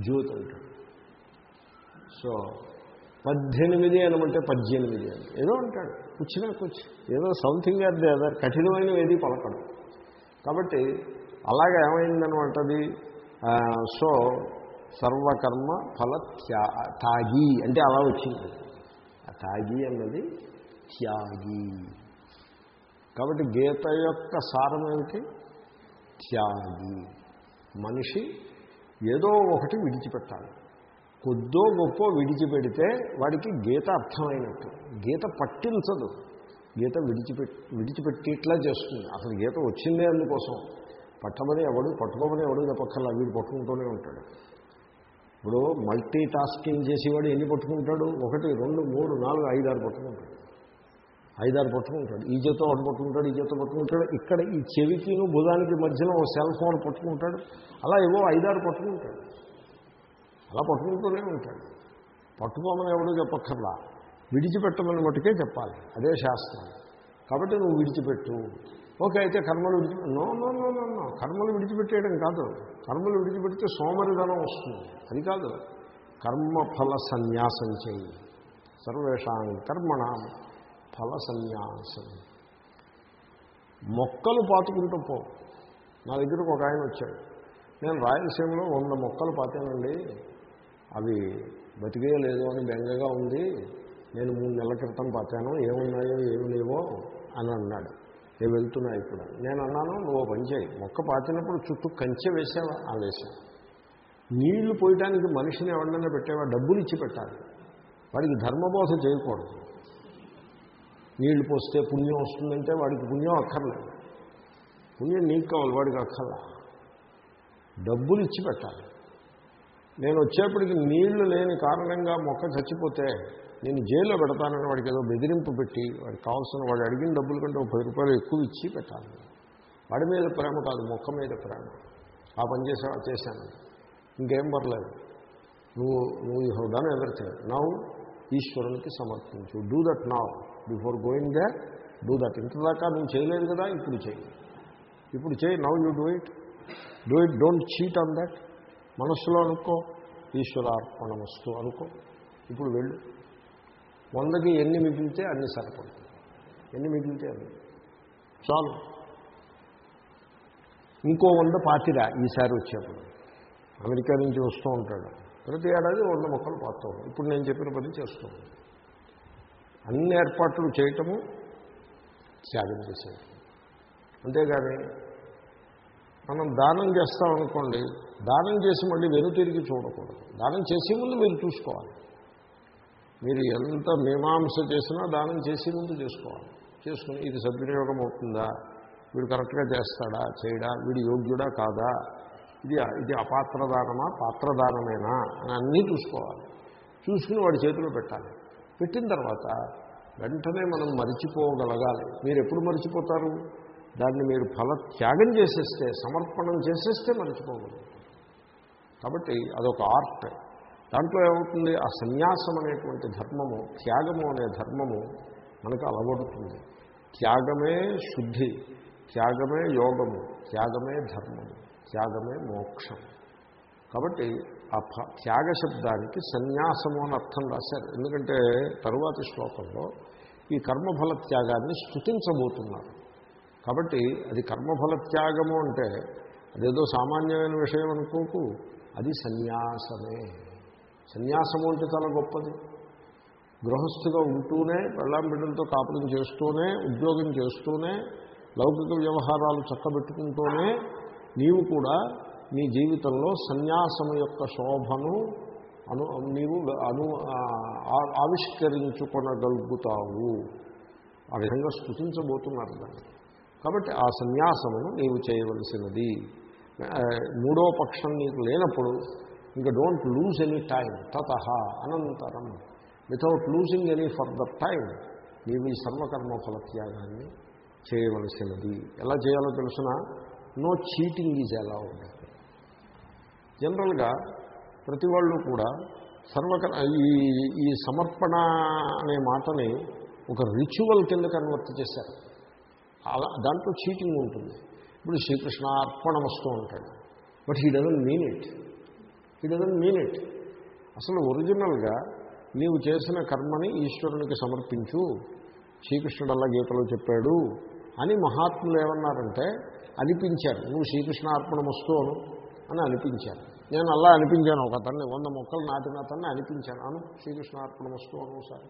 జ్యోతి అంటాడు. సో పద్దెనిమిది అనమంటే పద్దెనిమిది అని. ఏదో అంటాడు. కూర్చున్నా కూర్చు. ఏదో సంథింగ్ అదే అదర్ కఠినమైన ఏది పలకడం. కాబట్టి అలాగే ఏమైందనమాటది? సో సర్వకర్మ ఫల త్యా తాగి అంటే అలా వచ్చింది. ఆ తాగి అన్నది త్యాగి. కాబట్టి గీత యొక్క సారం ఏమిటి? త్యాగి మనిషి ఏదో ఒకటి విడిచిపెట్టాలి. కొద్దో గొప్ప విడిచిపెడితే వాడికి గీత అర్థమైనట్టు. గీత పట్టించదు. గీత విడిచిపెట్టి విడిచిపెట్టేట్లా చేస్తుంది. అసలు గీత వచ్చిందే అందుకోసం. పట్టమని ఎవడు పట్టుకోమని ఎవడు చెప్పక్కర్లా వీడు పట్టుకుంటూనే ఉంటాడు. ఇప్పుడు మల్టీ టాస్కింగ్ చేసేవాడు ఎన్ని పట్టుకుంటాడు? ఒకటి రెండు మూడు నాలుగు ఐదు ఆరు పట్టుకుంటాడు. ఐదారు పట్టుకుంటాడు ఈ చేతో ఒకటి పట్టుకుంటాడు ఈ చేతో పట్టుకుంటాడు ఇక్కడ ఈ చెవికిను భుజానికి మధ్యలో ఓ సెల్ ఫోన్ పట్టుకుంటాడు అలా ఏవో ఐదారు పట్టుకుంటాడు అలా పట్టుకుంటూనే ఉంటాడు. పట్టుకోమని ఎవడో చెప్పక్కర్లా. విడిచిపెట్టమని మటుకే చెప్పాలి. అదే శాస్త్రం. కాబట్టి నువ్వు విడిచిపెట్టు. ఓకే అయితే కర్మలు విడిచి no no no no no. కర్మలు విడిచిపెట్టేయడం కాదు. కర్మలు విడిచిపెడితే సోమరిధనం వస్తుంది. అది కాదు. కర్మఫల సన్యాసం చేయి సర్వేషాం కర్మణ. ఫల సన్యాసం. మొక్కలు పాతుకుంటూ పో. నా దగ్గరకు ఒక ఆయన వచ్చాడు. నేను రాయలసీమలో వంద మొక్కలు పాతానండి. అవి బతికే లేదు అని బెంగగా ఉంది. నేను మూడు నెలల క్రితం పాతాను. ఏమున్నాయో ఏమి లేవో అని అన్నాడు. నేను వెళ్తున్నా ఇప్పుడు. నేను అన్నాను నువ్వు పని చేయి. మొక్క పాతినప్పుడు చుట్టూ కంచె వేసావా? ఆ వేసాను నీళ్ళు పోయటానికి మనిషిని ఎవరినైనా పెట్టేవా? డబ్బులు ఇచ్చి పెట్టాలి. వాడికి ధర్మబోధ చేయకూడదు. నీళ్ళు పోస్తే పుణ్యం వస్తుందంటే వాడికి పుణ్యం అక్కర్లేదు పుణ్యం నీకు కావాలి వాడికి అక్కర్లా. డబ్బులు ఇచ్చి పెట్టాలి. నేను వచ్చేప్పటికి నీళ్ళు లేని కారణంగా మొక్క చచ్చిపోతే నేను జైల్లో పెడతానని వాడికి ఏదో బెదిరింపు పెట్టి వాడికి కావాల్సిన వాడు అడిగిన డబ్బుల కంటే ఒక పది రూపాయలు ఎక్కువ ఇచ్చి పెట్టాలి. వాడి మీద ప్రేమ కాదు మొక్క మీద ప్రేమ. ఆ పని చేసా చేశాను. ఇంకేం పర్లేదు. నువ్వు నువ్వు you have done now now ఈశ్వరునికి సమర్పించు. Do that now. Before going they do that. ఇంతదాకా నువ్వు చేయలేదు కదా ఇప్పుడు చేయి ఇప్పుడు చేయి now you do it. Do it don't cheat on that. మనస్సులో అనుకో ఈశ్వరార్పణమస్తు అనుకో. ఇప్పుడు వెళ్ళు. వందకి ఎన్ని మిగిలితే అన్ని సరిపడుతుంది ఎన్ని మిగిలితే అన్ని. చాలు. ఇంకో వంద పాతిరా ఈసారి వచ్చేప్పుడు. అమెరికా నుంచి వస్తూ ఉంటాడు. ప్రతి ఏడాది వంద మొక్కలు పాతూ ఇప్పుడు నేను చెప్పిన పని చేస్తూ ఉంటాను. అన్ని ఏర్పాట్లు చేయటము త్యాగం చేసేది. అంతేగాని మనం దానం చేస్తామనుకోండి దానం చేసి మళ్ళీ వెనుతిరిగి చూడకూడదు. దానం చేసే ముందు మీరు చూసుకోవాలి. మీరు ఎంత మీమాంస చేసినా దానం చేసే ముందు చేసుకోవాలి. చేసుకుని ఇది సద్వినియోగం అవుతుందా వీడు కరెక్ట్గా చేస్తాడా? చేయడా? వీడు యోగ్యుడా కాదా? ఇది ఇది అపాత్రదానమా? పాత్రదానమేనా? అని అన్నీ చూసుకోవాలి. చూసుకుని వాడి చేతిలో పెట్టాలి. పెట్టిన తర్వాత వెంటనే మనం మరిచిపోగలగాలి. మీరు ఎప్పుడు మరిచిపోతారు? దాన్ని మీరు ఫల త్యాగం చేసేస్తే సమర్పణం చేసేస్తే మరిచిపోగలరు కాబట్టి అదొక ఆర్ట్. దాంట్లో ఏమవుతుంది? ఆ సన్యాసం అనేటువంటి ధర్మము త్యాగము అనే ధర్మము మనకు అలవడుతుంది. త్యాగమే శుద్ధి త్యాగమే యోగము త్యాగమే ధర్మము త్యాగమే మోక్షం. కాబట్టి ఆ త్యాగ శబ్దానికి సన్యాసము అని అర్థం రాశారు. ఎందుకంటే తరువాతి శ్లోకంలో ఈ కర్మఫల త్యాగాన్ని స్థుతించబోతున్నారు కాబట్టి అది కర్మఫల త్యాగము అంటే అదేదో సామాన్యమైన విషయం అనుకోకు అది సన్యాసమే. సన్యాసము అంటే చాలా గొప్పది. గృహస్థుగా ఉంటూనే పెళ్ళాం బిడ్డలతో కాపురం చేస్తూనే ఉద్యోగం చేస్తూనే లౌకిక వ్యవహారాలు చక్కబెట్టుకుంటూనే నీవు కూడా నీ జీవితంలో సన్యాసము యొక్క శోభను అను నీవు అను ఆవిష్కరించుకొనగలుగుతావు. ఆ విధంగా స్థుతించబోతున్నారు దాన్ని. కాబట్టి ఆ సన్యాసమును నీవు చేయవలసినది. మూడో పక్షం నీకు లేనప్పుడు ఇంకా డోంట్ లూజ్ ఎనీ టైం తత అనంతరం. Without losing any further time నీవు ఈ సర్వకర్మ ఫలత్యాగాన్ని చేయవలసినది. ఎలా చేయాలో తెలిసిన? నో చీటింగ్ ఈజ్ ఎలా ఉంది జనరల్గా ప్రతి వాళ్ళు కూడా సర్వక ఈ ఈ సమర్పణ అనే మాటని ఒక రిచువల్ కింద కన్వర్ట్ చేశారు. అలా దాంట్లో చీటింగ్ ఉంటుంది. ఇప్పుడు శ్రీకృష్ణ అర్పణ వస్తూ ఉంటాడు. But he doesn't mean it. He doesn't mean it. అసలు ఒరిజినల్గా నీవు చేసిన కర్మని ఈశ్వరునికి సమర్పించు. శ్రీకృష్ణుడు అలా గీతలో చెప్పాడు అని మహాత్ములు ఏమన్నారంటే అనిపించారు. నువ్వు శ్రీకృష్ణ అర్పణ వస్తువును అని అనిపించాను. నేను అలా అనిపించాను ఒక అతన్ని వంద మొక్కలు నాటిన అతన్ని అనిపించాను. అను శ్రీకృష్ణ అర్పణ వస్తువు ఒకసారి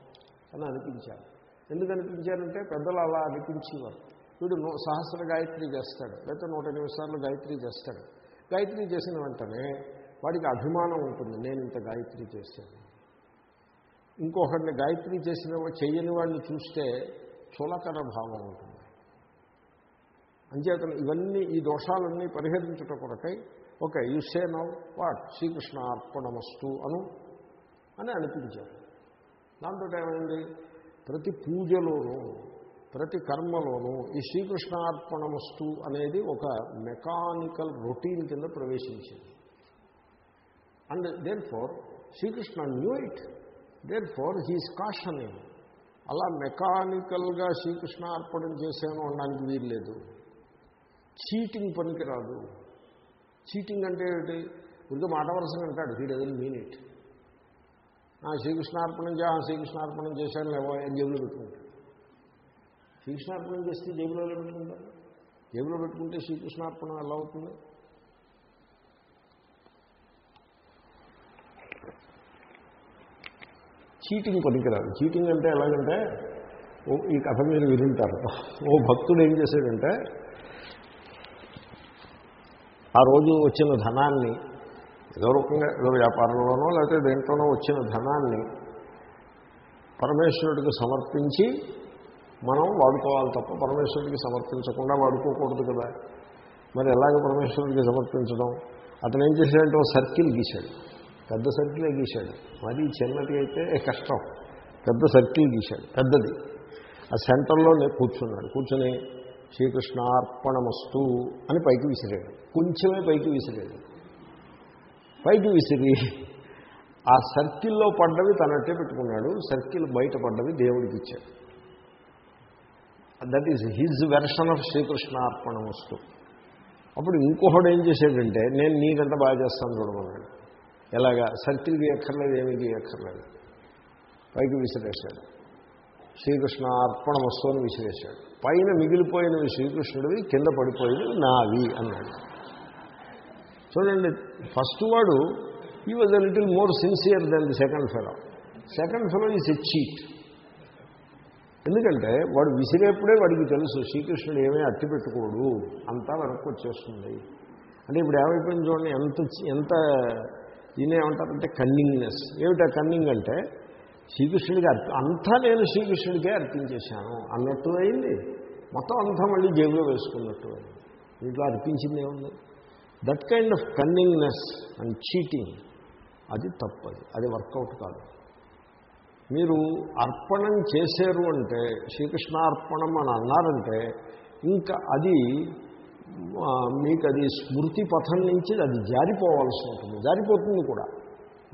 అని అనిపించాను. ఎందుకు అనిపించారంటే పెద్దలు అలా అనిపించేవారు. వీడు సహస్ర గాయత్రి చేస్తాడు లేకపోతే నూట ఎనిమిది సార్లు గాయత్రి చేస్తాడు. గాయత్రి చేసిన వెంటనే వాడికి అభిమానం ఉంటుంది నేను ఇంత గాయత్రి చేశాను. ఇంకొకరిని గాయత్రి చేసిన చేయని వాడిని చూస్తే చులకర భావం ఉంటుంది. అంచేతను ఇవన్నీ ఈ దోషాలన్నీ పరిహరించుట కొరకై okay you say now what? Shrikrishna అర్పణమస్తు అను అని అనిపించారు. దాంతో ఏమైంది? ప్రతి పూజలోనూ ప్రతి కర్మలోనూ ఈ శ్రీకృష్ణార్పణమస్తు అనేది ఒక మెకానికల్ రొటీన్ కింద ప్రవేశించింది. And therefore Shrikrishna knew it. Therefore he's cautioning. అలా మెకానికల్గా శ్రీకృష్ణ అర్పణం చేశాను అనడానికి వీలు లేదు చీటింగ్ పనికిరాదు. చీటింగ్ అంటే ఏమిటి? ఉడికి మాట వరుసగా అంటాడు. He doesn't mean it. శ్రీకృష్ణార్పణం చే శ్రీకృష్ణార్పణం చేశాను లేవో అని జేబులో పెట్టుకుంటాడు. శ్రీకృష్ణార్పణం చేస్తే జేబులో పెట్టుకుంటారు జేబులో పెట్టుకుంటే శ్రీకృష్ణార్పణం ఎలా అవుతుంది? చీటింగ్ పనికిరాదు. చీటింగ్ అంటే ఎలాగంటే ఓ ఈ కథ మీరు వింటారు ఓ భక్తుడు ఏం చేశాడంటే ఆ రోజు వచ్చిన ధనాన్ని ఏదో రూపంగా ఏదో వ్యాపారంలోనో లేకపోతే దేంట్లోనో వచ్చిన ధనాన్ని పరమేశ్వరుడికి సమర్పించి మనం వాడుకోవాలి తప్ప పరమేశ్వరుడికి సమర్పించకుండా వాడుకోకూడదు కదా. మరి ఎలాగ పరమేశ్వరుడికి సమర్పించడం? అతను ఏం చేశాడంటే సర్కిల్ గీశాడు. పెద్ద సర్కిలే గీశాడు. మరి చిన్నది అయితే కష్టం. పెద్ద సర్కిల్ గీశాడు. పెద్దది. ఆ సెంటర్లో కూర్చున్నాడు. కూర్చొని శ్రీకృష్ణార్పణమస్తు అని పైకి విసిరాడు. కొంచెమే పైకి విసిరాడు. పైకి విసిరి ఆ సర్కిల్లో పడ్డవి తనట్టే పెట్టుకున్నాడు. సర్కిల్ బయట పడ్డవి దేవుడికి ఇచ్చాడు. That is his version of శ్రీకృష్ణార్పణమస్తు. అప్పుడు ఇంకొకడు ఏం చేశాడంటే నేను నీకంతా బాగా చేస్తాను చూడమన్నాడు ఎలాగా? సర్కిల్ గీయక్కర్లేదు ఏమి గీయక్కర్లేదు పైకి విసిరేశాడు. శ్రీకృష్ణ అర్పణ వస్తువుని విసిరేశాడు. పైన మిగిలిపోయినవి శ్రీకృష్ణుడివి కింద పడిపోయినవి నావి అన్నాడు. చూడండి ఫస్ట్ వాడు ఈ was a little more sincere than the second fellow second fellow is a cheat ఎందుకంటే వాడు విసిరేప్పుడే వాడికి తెలుసు శ్రీకృష్ణుడు ఏమీ అట్టి పెట్టుకోడు అంతా వెనక్కి వచ్చేస్తుంది. అంటే ఇప్పుడు ఏమైపోయింది చూడండి ఎంత ఎంత దీన్ని ఏమంటారంటే కన్నింగ్నెస్ ఏమిటా కన్నింగ్ అంటే శ్రీకృష్ణుడికి అర్పి అంతా నేను శ్రీకృష్ణుడికే అర్పించేశాను అన్నట్టు అయింది. మొత్తం అంతా మళ్ళీ జేబులో వేసుకున్నట్టు అయింది. ఇంట్లో అర్పించింది ఏముంది? That kind of cunningness and cheating అది తప్పది. అది వర్కౌట్ కాదు. మీరు అర్పణం చేశారు అంటే శ్రీకృష్ణార్పణం అని అన్నారంటే ఇంకా అది మీకు అది స్మృతి పథం నుంచి అది జారిపోవాల్సి ఉంటుంది. జారిపోతుంది కూడా.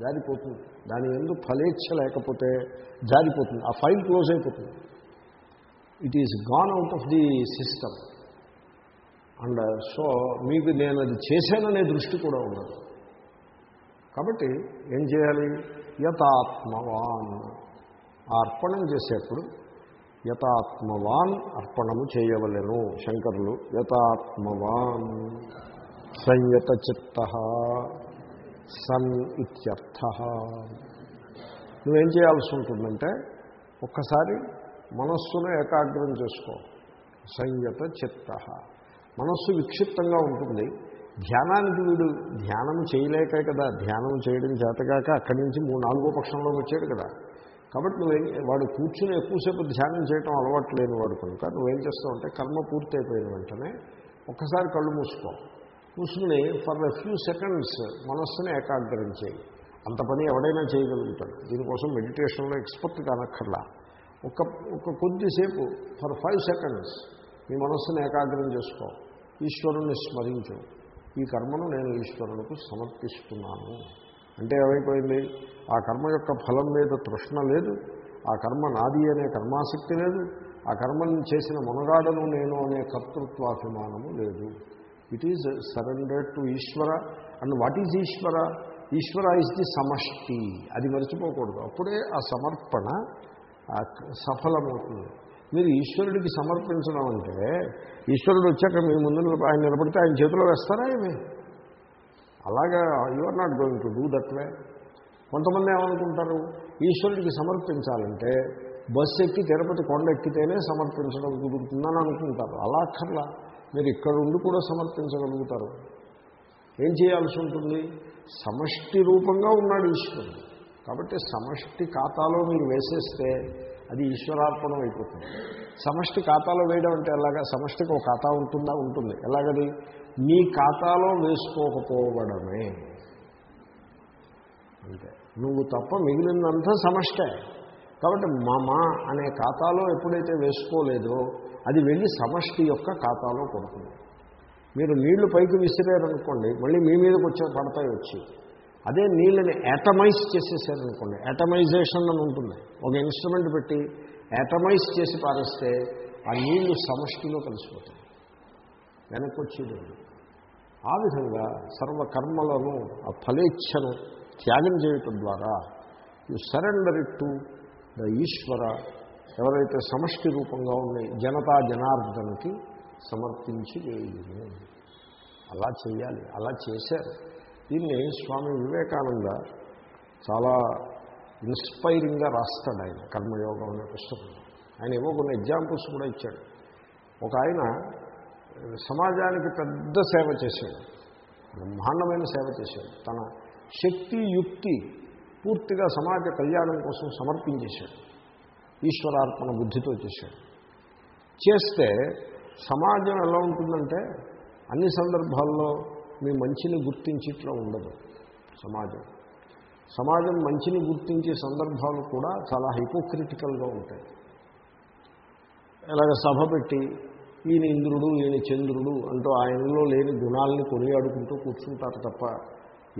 జారిపోతుంది. దాని ఎందుకు ఫలేచ్ఛ లేకపోతే జారిపోతుంది. ఆ ఫైల్ క్లోజ్ అయిపోతుంది. It is gone out of the system and so మీకు నేను అది చేశాననే దృష్టి కూడా ఉండదు. కాబట్టి ఏం చేయాలి? యథాత్మవాన్ అర్పణం చేసేప్పుడు యథాత్మవాన్ అర్పణము చేయవలెను. శంకరులు యథాత్మవాన్ సంయత చిత్త సన్ ఇత్యర్థ. నువ్వేం చేయాల్సి ఉంటుందంటే ఒక్కసారి మనస్సును ఏకాగ్రం చేసుకో. సంయత చిత్త. మనస్సు విక్షిప్తంగా ఉంటుంది. ధ్యానానికి వీడు ధ్యానం చేయలేక కదా. ధ్యానం చేయడం చేతగాక అక్కడి నుంచి మూడు నాలుగో పక్షంలో వచ్చాడు కదా. కాబట్టి నువ్వేం వాడు కూర్చుని ఎక్కువసేపు ధ్యానం చేయటం అలవాటు లేని వాడు కనుక నువ్వేం చేస్తావు అంటే కర్మ పూర్తి అయిపోయిన వెంటనే ఒక్కసారి కళ్ళు మూసుకో. కూర్చుని ఫర్ ఎ ఫ్యూ సెకండ్స్ మనస్సుని ఏకాగ్రం చేయి అంత పని ఎవడైనా చేయగలుగుతాడు. దీనికోసం మెడిటేషన్లో ఎక్స్పర్ట్ కానక్కర్లా. ఒక ఒక కొద్దిసేపు ఫర్ ఫైవ్ సెకండ్స్ మీ మనస్సును ఏకాగ్రం చేసుకో. ఈశ్వరుణ్ణి స్మరించు. ఈ కర్మను నేను ఈశ్వరునికి సమర్పిస్తున్నాను. అంటే ఏమైపోయింది? ఆ కర్మ యొక్క ఫలం మీద తృష్ణ లేదు. ఆ కర్మ నాది అనే కర్మాసక్తి లేదు. ఆ కర్మను చేసిన మునగాడను నేను అనే కర్తృత్వాభిమానము లేదు. It is surrendered to Ishwara and what is Ishwara Ishwara is the సమష్టి అది మర్చిపోకూడదు. అప్పుడే ఆ సమర్పణ సఫలమవుతుంది. మీరు ఈశ్వరుడికి సమర్పించడం అంటే ఈశ్వరుడు వచ్చాక మీ ముందు ఆయన నిలబడితే ఆయన చేతిలో వేస్తారా ఏమి? అలాగా you are not going to do that way కొంతమంది ఏమనుకుంటారు? ఈశ్వరుడికి సమర్పించాలంటే బస్సు ఎక్కి తిరుపతి కొండ ఎక్కితేనే సమర్పించడం కుదురుతుందని అనుకుంటారు. అలా అక్కర్లా. మీరు ఇక్కడ ఉండి కూడా సమర్పించగలుగుతారు. ఏం చేయాల్సి ఉంటుంది? సమష్టి రూపంగా ఉన్నాడు ఈశ్వరుడు. కాబట్టి సమష్టి ఖాతాలో మీరు వేసేస్తే అది ఈశ్వరార్పణం అయిపోతుంది. సమష్టి ఖాతాలో వేయడం అంటే ఎలాగా? సమష్టికి ఒక ఖాతా ఉంటుందా? ఉంటుంది. ఎలాగది? మీ ఖాతాలో వేసుకోకపోవడమే. అంతే. నువ్వు తప్ప మిగిలినంతా సమష్టే. కాబట్టి మమ అనే ఖాతాలో ఎప్పుడైతే వేసుకోలేదో అది వెళ్ళి సమష్టి యొక్క ఖాతాలో పడుతుంది మీరు నీళ్ళు పైకి విసిరారనుకోండి మళ్ళీ మీ మీదకి వచ్చే పడతాయి వచ్చి. అదే నీళ్ళని యాటమైజ్ చేసేసారనుకోండి యాటమైజేషన్ అని ఉంటుంది. ఒక ఇన్స్ట్రుమెంట్ పెట్టి యాటమైజ్ చేసి పారేస్తే ఆ నీళ్ళు సమష్టిలో కలిసిపోతాయి. వెనక్కి వచ్చేది ఆ విధంగా సర్వకర్మలను ఆ ఫలేచ్ఛను త్యాగం చేయటం ద్వారా you surrender it to the Ishwara ఎవరైతే సమష్టి రూపంగా ఉన్నాయి జనతా జనార్దనకి సమర్పించి వేయును అలా చేయాలి అలా చేశారు. దీన్ని స్వామి వివేకానంద చాలా ఇన్స్పైరింగ్గా రాస్తాడు ఆయన కర్మయోగం అనే పుస్తకం. ఆయన ఏవో కొన్ని ఎగ్జాంపుల్స్ కూడా ఇచ్చాడు. ఒక ఆయన సమాజానికి పెద్ద సేవ చేశాడు బ్రహ్మాండమైన సేవ చేశాడు. తన శక్తి యుక్తి పూర్తిగా సమాజ కళ్యాణం కోసం సమర్పించేశాడు. ఈశ్వరార్పణ బుద్ధితో చేశాడు. చేస్తే సమాజం ఎలా ఉంటుందంటే అన్ని సందర్భాల్లో మీ మంచిని గుర్తించిట్లో ఉండదు సమాజం. సమాజం మంచిని గుర్తించే సందర్భాలు కూడా చాలా హైపోక్రిటికల్గా ఉంటాయి. ఇలాగ సభ పెట్టి ఈయన ఇంద్రుడు ఈయన చంద్రుడు అంటూ ఆయనలో లేని గుణాలని కొనియాడుకుంటూ కూర్చుంటారు తప్ప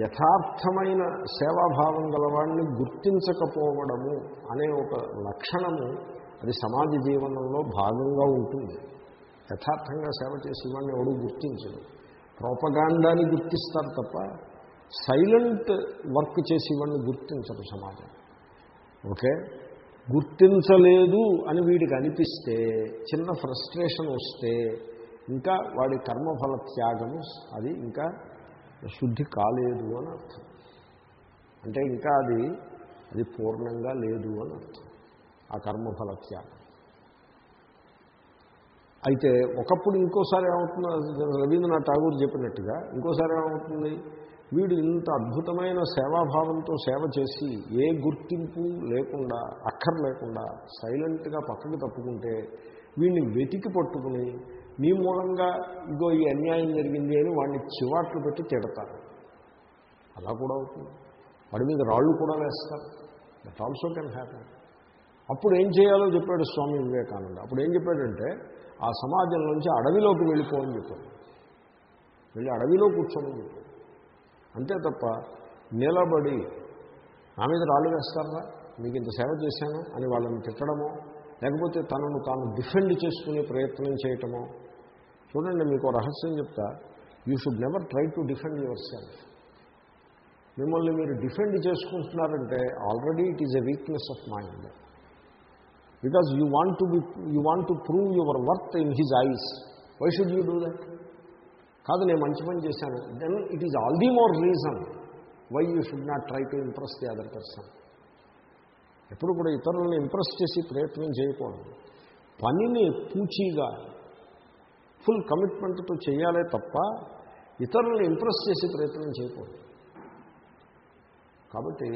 యథార్థమైన సేవాభావం గలవాడిని గుర్తించకపోవడము అనే ఒక లక్షణము అది సమాజ జీవనంలో భాగంగా ఉంటుంది. యథార్థంగా సేవ చేసేవాడిని ఎవడు గుర్తించడు. ప్రోపగాండాన్ని గుర్తిస్తారు తప్ప సైలెంట్ వర్క్ చేసేవాడిని గుర్తించరు సమాజం. ఓకే? గుర్తించలేదు అని వీడికి అనిపిస్తే చిన్న ఫ్రస్ట్రేషన్ వస్తే ఇంకా వాడి కర్మఫల త్యాగము అది ఇంకా శుద్ధి కాలేదు అని అర్థం. అంటే ఇంకా అది అది పూర్ణంగా లేదు అని అర్థం. ఆ కర్మఫల త్యాగం అయితే ఒకప్పుడు ఇంకోసారి ఏమవుతుంది రవీంద్రనాథ్ ఠాగూర్ చెప్పినట్టుగా ఇంకోసారి ఏమవుతుంది? వీడు ఇంత అద్భుతమైన సేవాభావంతో సేవ చేసి ఏ గుర్తింపు లేకుండా అక్కర్ లేకుండా సైలెంట్గా పక్కకు తప్పుకుంటే వీడిని వెతికి పట్టుకుని నీ మూలంగా ఇగో ఈ అన్యాయం జరిగింది అని వాడిని చివాట్లు పెట్టి తిడతారు. అలా కూడా అవుతుంది. వాడి మీద రాళ్ళు కూడా వేస్తారు. దట్ ఆల్సో కెన్ హ్యాపన్ అప్పుడు ఏం చేయాలో చెప్పాడు స్వామి వివేకానంద. అప్పుడు ఏం చెప్పాడంటే ఆ సమాజం నుంచి అడవిలోకి వెళ్ళిపోవని చెప్పాడు. వెళ్ళి అడవిలో కూర్చోమని చెప్పాడు. అంతే తప్ప నిలబడి నా మీద రాళ్ళు వేస్తారా? మీకు ఇంత సేవ చేశాను అని వాళ్ళని తిట్టడమో లేకపోతే తనను తాను డిఫెండ్ చేసుకునే ప్రయత్నం చేయటమో చూడండి మీకు రహస్యం చెప్తా. You should never try to defend yourself మిమ్మల్ని మీరు defend చేసుకుంటున్నారంటే already it is a weakness of mind because you want to be you want to prove your worth in his eyes why should you do that కాదు నేను మంచి పని చేశాను. Then it is all the more reason why you should not try to impress the other person ఎప్పుడు కూడా ఇతరులను impress చేసి ప్రయత్నం చేయకూడదు. పనిని పూచీగా ఫుల్ కమిట్మెంట్తో చేయాలే తప్ప ఇతరులను ఇంప్రెస్ చేసే ప్రయత్నం చేయకూడదు. కాబట్టి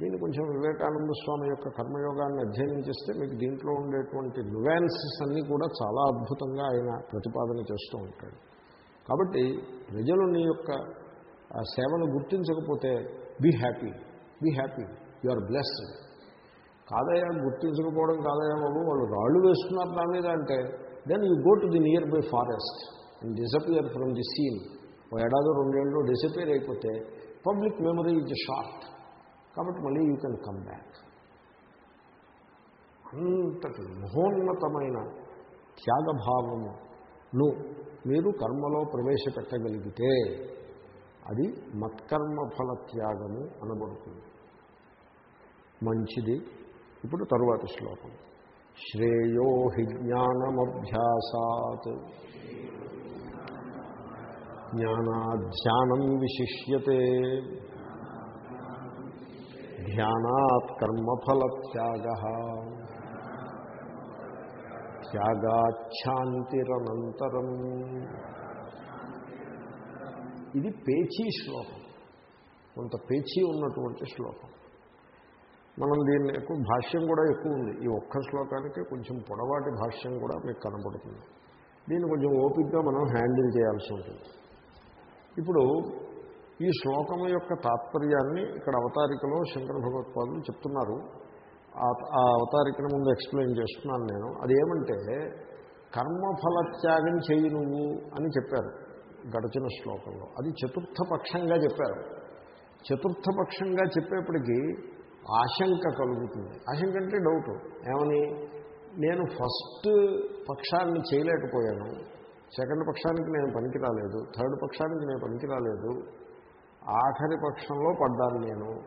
దీన్ని కొంచెం వివేకానంద స్వామి యొక్క కర్మయోగాన్ని అధ్యయనం చేస్తే మీకు దీంట్లో ఉండేటువంటి నువాన్సెస్ అన్నీ కూడా చాలా అద్భుతంగా ఆయన ప్రతిపాదన చేస్తూ ఉంటాడు. కాబట్టి ప్రజలు నీ యొక్క సేవను గుర్తించకపోతే be happy be happy you are blessed కాదయా గుర్తించకపోవడం కాదయా బాబు వాళ్ళు రాళ్ళు వేస్తున్నారు నా మీద అంటే then you go to the nearby forest and disappear from the scene ఓ ఏడాది రెండేళ్ళు డిసపియర్ అయిపోతే పబ్లిక్ మెమరీ ఇస్ షార్ట్ కాబట్టి మళ్ళీ యూ కెన్ కమ్ బ్యాక్ అంతటి మహోన్నతమైన త్యాగభావమును మీరు కర్మలో ప్రవేశపెట్టగలిగితే అది మత్కర్మఫల త్యాగము అనబడుతుంది. మంచిది. ఇప్పుడు తరువాతి శ్లోకం. శ్రేయో హి జ్ఞానమభ్యాసాత్. జ్ఞానాధ్యానం విశిష్యతే. ధ్యానాత్ కర్మఫలత్యాగ. త్యాగాఛాంతిరనంతరం ఇది పేచీ శ్లోకం. కొంత పేచీ ఉన్నటువంటి శ్లోకం. మనం దీన్ని ఎక్కువ భాష్యం కూడా ఎక్కువ ఉంది. ఈ ఒక్క శ్లోకానికి కొంచెం పొడవాటి భాష్యం కూడా మీకు కనబడుతుంది దీన్ని కొంచెం ఓపిక్గా మనం హ్యాండిల్ చేయాల్సి ఉంటుంది. ఇప్పుడు ఈ శ్లోకం యొక్క తాత్పర్యాన్ని ఇక్కడ అవతారికలో శంకర భగవత్పాదులు చెప్తున్నారు. ఆ అవతారికను ముందు ఎక్స్ప్లెయిన్ చేస్తున్నాను నేను. అదేమంటే కర్మఫల త్యాగం చేయి నువ్వు అని చెప్పారు గడిచిన శ్లోకంలో. అది చతుర్థ పక్షంగా చెప్పారు. చతుర్థపక్షంగా చెప్పేప్పటికీ ఆశంక కలుగుతుంది. ఆశంక అంటే డౌట్. ఏమని? నేను ఫస్ట్ పక్షాన్ని చేయలేకపోయాను. సెకండ్ పక్షానికి నేను పనికి రాలేదు థర్డ్ పక్షానికి నేను పనికి రాలేదు ఆఖరి పక్షంలో పడ్డాను నేను.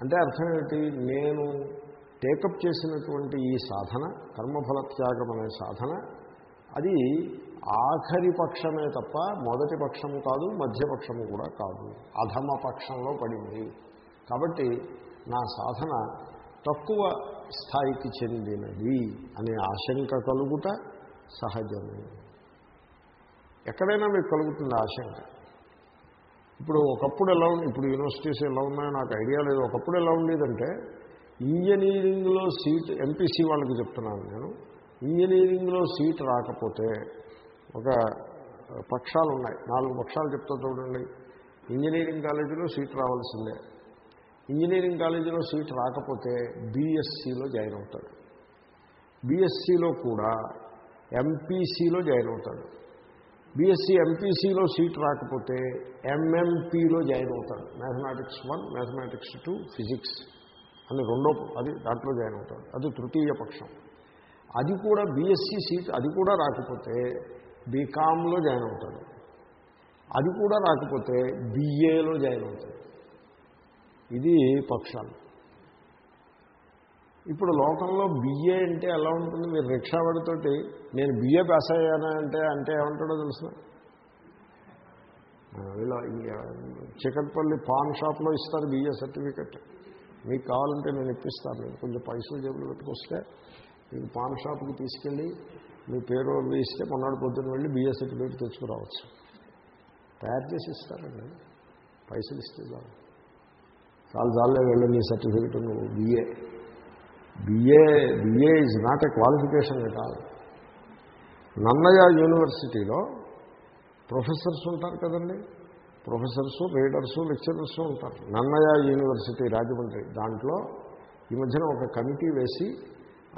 అంటే అర్థం ఏంటి? నేను టేకప్ చేసినటువంటి ఈ సాధన కర్మఫల త్యాగం అనే సాధన అది ఆఖరి పక్షమే తప్ప మొదటి పక్షము కాదు మధ్యపక్షము కూడా కాదు. అధమ పక్షంలో పడింది. కాబట్టి నా సాధన తక్కువ స్థాయికి చెందినది అనే ఆశంక కలుగుట సహజమే. ఎక్కడైనా మీకు కలుగుతుంది ఆశంక. ఇప్పుడు ఒకప్పుడు ఎలా ఉంది ఇప్పుడు యూనివర్సిటీస్ ఎలా ఉన్నాయో నాకు ఐడియా లేదు. ఒకప్పుడు ఎలా ఉండేదంటే ఇంజనీరింగ్లో సీట్ ఎంపీసీ వాళ్ళకి చెప్తున్నాను నేను. ఇంజనీరింగ్లో సీట్ రాకపోతే ఒక పక్షాలు ఉన్నాయి నాలుగు పక్షాలు చెప్తా చూడండి. ఇంజనీరింగ్ కాలేజీలో సీట్ రావాల్సిందే. ఇంజనీరింగ్ కాలేజీలో సీట్ రాకపోతే బీఎస్సీలో జాయిన్ అవుతాడు. బీఎస్సీలో కూడా ఎంపీసీలో జాయిన్ అవుతాడు. బీఎస్సీ ఎంపీసీలో సీట్ రాకపోతే ఎంఎంపీలో జాయిన్ అవుతాడు. Mathematics one mathematics two physics అని రెండో అది దాంట్లో జాయిన్ అవుతాడు. అది తృతీయ పక్షం. అది కూడా బీఎస్సీ సీట్ అది కూడా రాకపోతే బీకామ్లో జాయిన్ అవుతాడు. అది కూడా రాకపోతే బీఏలో జాయిన్ అవుతాడు. ఇది పక్షాలు. ఇప్పుడు లోకంలో బిఏ అంటే ఎలా ఉంటుంది? మీరు రిక్షా వాడితోటి నేను బిఏ పాస్ అయ్యానా అంటే అంటే ఏమంటాడో తెలుసిన వీళ్ళ చికట్పల్లి పాన్ షాప్లో ఇస్తారు బిఏ సర్టిఫికెట్. మీకు కావాలంటే నేను ఇప్పిస్తాను. నేను కొంచెం పైసలు జబ్బులు పెట్టుకొస్తే మీకు పాన్ షాప్కి తీసుకెళ్ళి మీ పేరు అవి ఇస్తే మొన్నటి పొద్దున్న వెళ్ళి బిఏ సర్టిఫికేట్ తెచ్చుకురావచ్చు. తయారు చేసి ఇస్తారండి. పైసలు ఇస్తే చాలా చాలు వెళ్ళి నీ సర్టిఫికెట్ నువ్వు BA BA BA is not a qualification కాదు నన్నయ్య యూనివర్సిటీలో ప్రొఫెసర్స్ ఉంటారు కదండి. ప్రొఫెసర్సు రీడర్సు లెక్చరర్స్ ఉంటారు. నన్నయ్య యూనివర్సిటీ రాజమండ్రి. దాంట్లో ఈ మధ్యన ఒక కమిటీ వేసి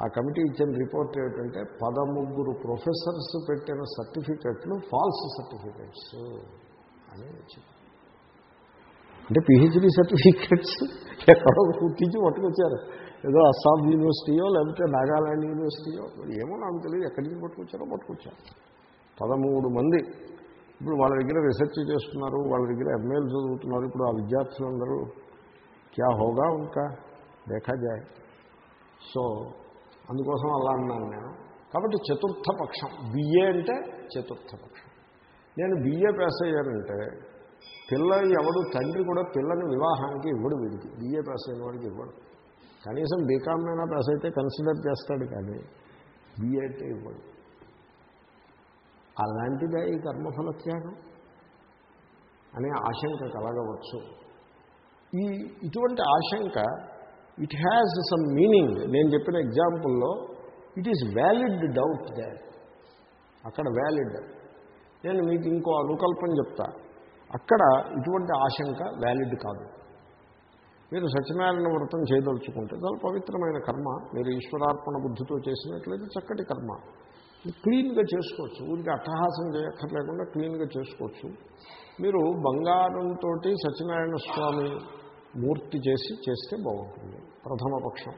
ఆ కమిటీ ఇచ్చిన రిపోర్ట్ ఏమిటంటే పదముగ్గురు ప్రొఫెసర్స్ పెట్టిన సర్టిఫికెట్లు ఫాల్స్ సర్టిఫికెట్స్ అని వచ్చింది. అంటే పిహెచ్డి సర్టిఫికెట్స్ ఎక్కడో కుట్టించి పట్టుకొచ్చారు. ఏదో అస్సాం యూనివర్సిటీయో లేకపోతే నాగాలాండ్ యూనివర్సిటీయో ఏమో నాకు తెలియదు ఎక్కడి నుంచి పట్టుకొచ్చారో పట్టుకొచ్చారు. పదమూడు మంది. ఇప్పుడు వాళ్ళ దగ్గర రీసెర్చ్ చేస్తున్నారు వాళ్ళ దగ్గర ఎంఏలు చదువుతున్నారు. ఇప్పుడు ఆ విద్యార్థులందరూ క్యా హోగా ఇంకా దేఖా జాయ్. సో అందుకోసం అలా అన్నాను నేను. కాబట్టి చతుర్థ పక్షం. బిఏ అంటే చతుర్థ పక్షం. నేను బిఏ పాస్ అయ్యానంటే పిల్ల ఎవడు తండ్రి కూడా పిల్లని వివాహానికి ఇవ్వడు వీడికి. బిఏ పాస్ అయిన వాడికి ఇవ్వడు. కనీసం బీకామ్ అయినా పాస్ అయితే కన్సిడర్ చేస్తాడు కానీ బిఏ ఇవ్వడు. అలాంటిదే ఈ కర్మఫల త్యాగం అనే ఆశంక కలగవచ్చు. ఈ ఇటువంటి ఆశంక ఇట్ హ్యాజ్ సమ్ మీనింగ్ నేను చెప్పిన ఎగ్జాంపుల్లో it is valid doubt they అక్కడ వ్యాలిడ్ నేను మీకు ఇంకో అనుకల్పం చెప్తా. అక్కడ ఇటువంటి ఆశంక వ్యాలిడ్ కాదు. మీరు సత్యనారాయణ వ్రతం చేయదలుచుకుంటే చాలా పవిత్రమైన కర్మ. మీరు ఈశ్వరార్పణ బుద్ధితో చేసినట్లయితే చక్కటి కర్మ. క్లీన్గా చేసుకోవచ్చు. ఊరికి అట్టహాసం చేయక్కర్లేకుండా క్లీన్గా చేసుకోవచ్చు. మీరు బంగారంతో సత్యనారాయణ స్వామి మూర్తి చేసి చేస్తే బాగుంటుంది. ప్రథమ పక్షం.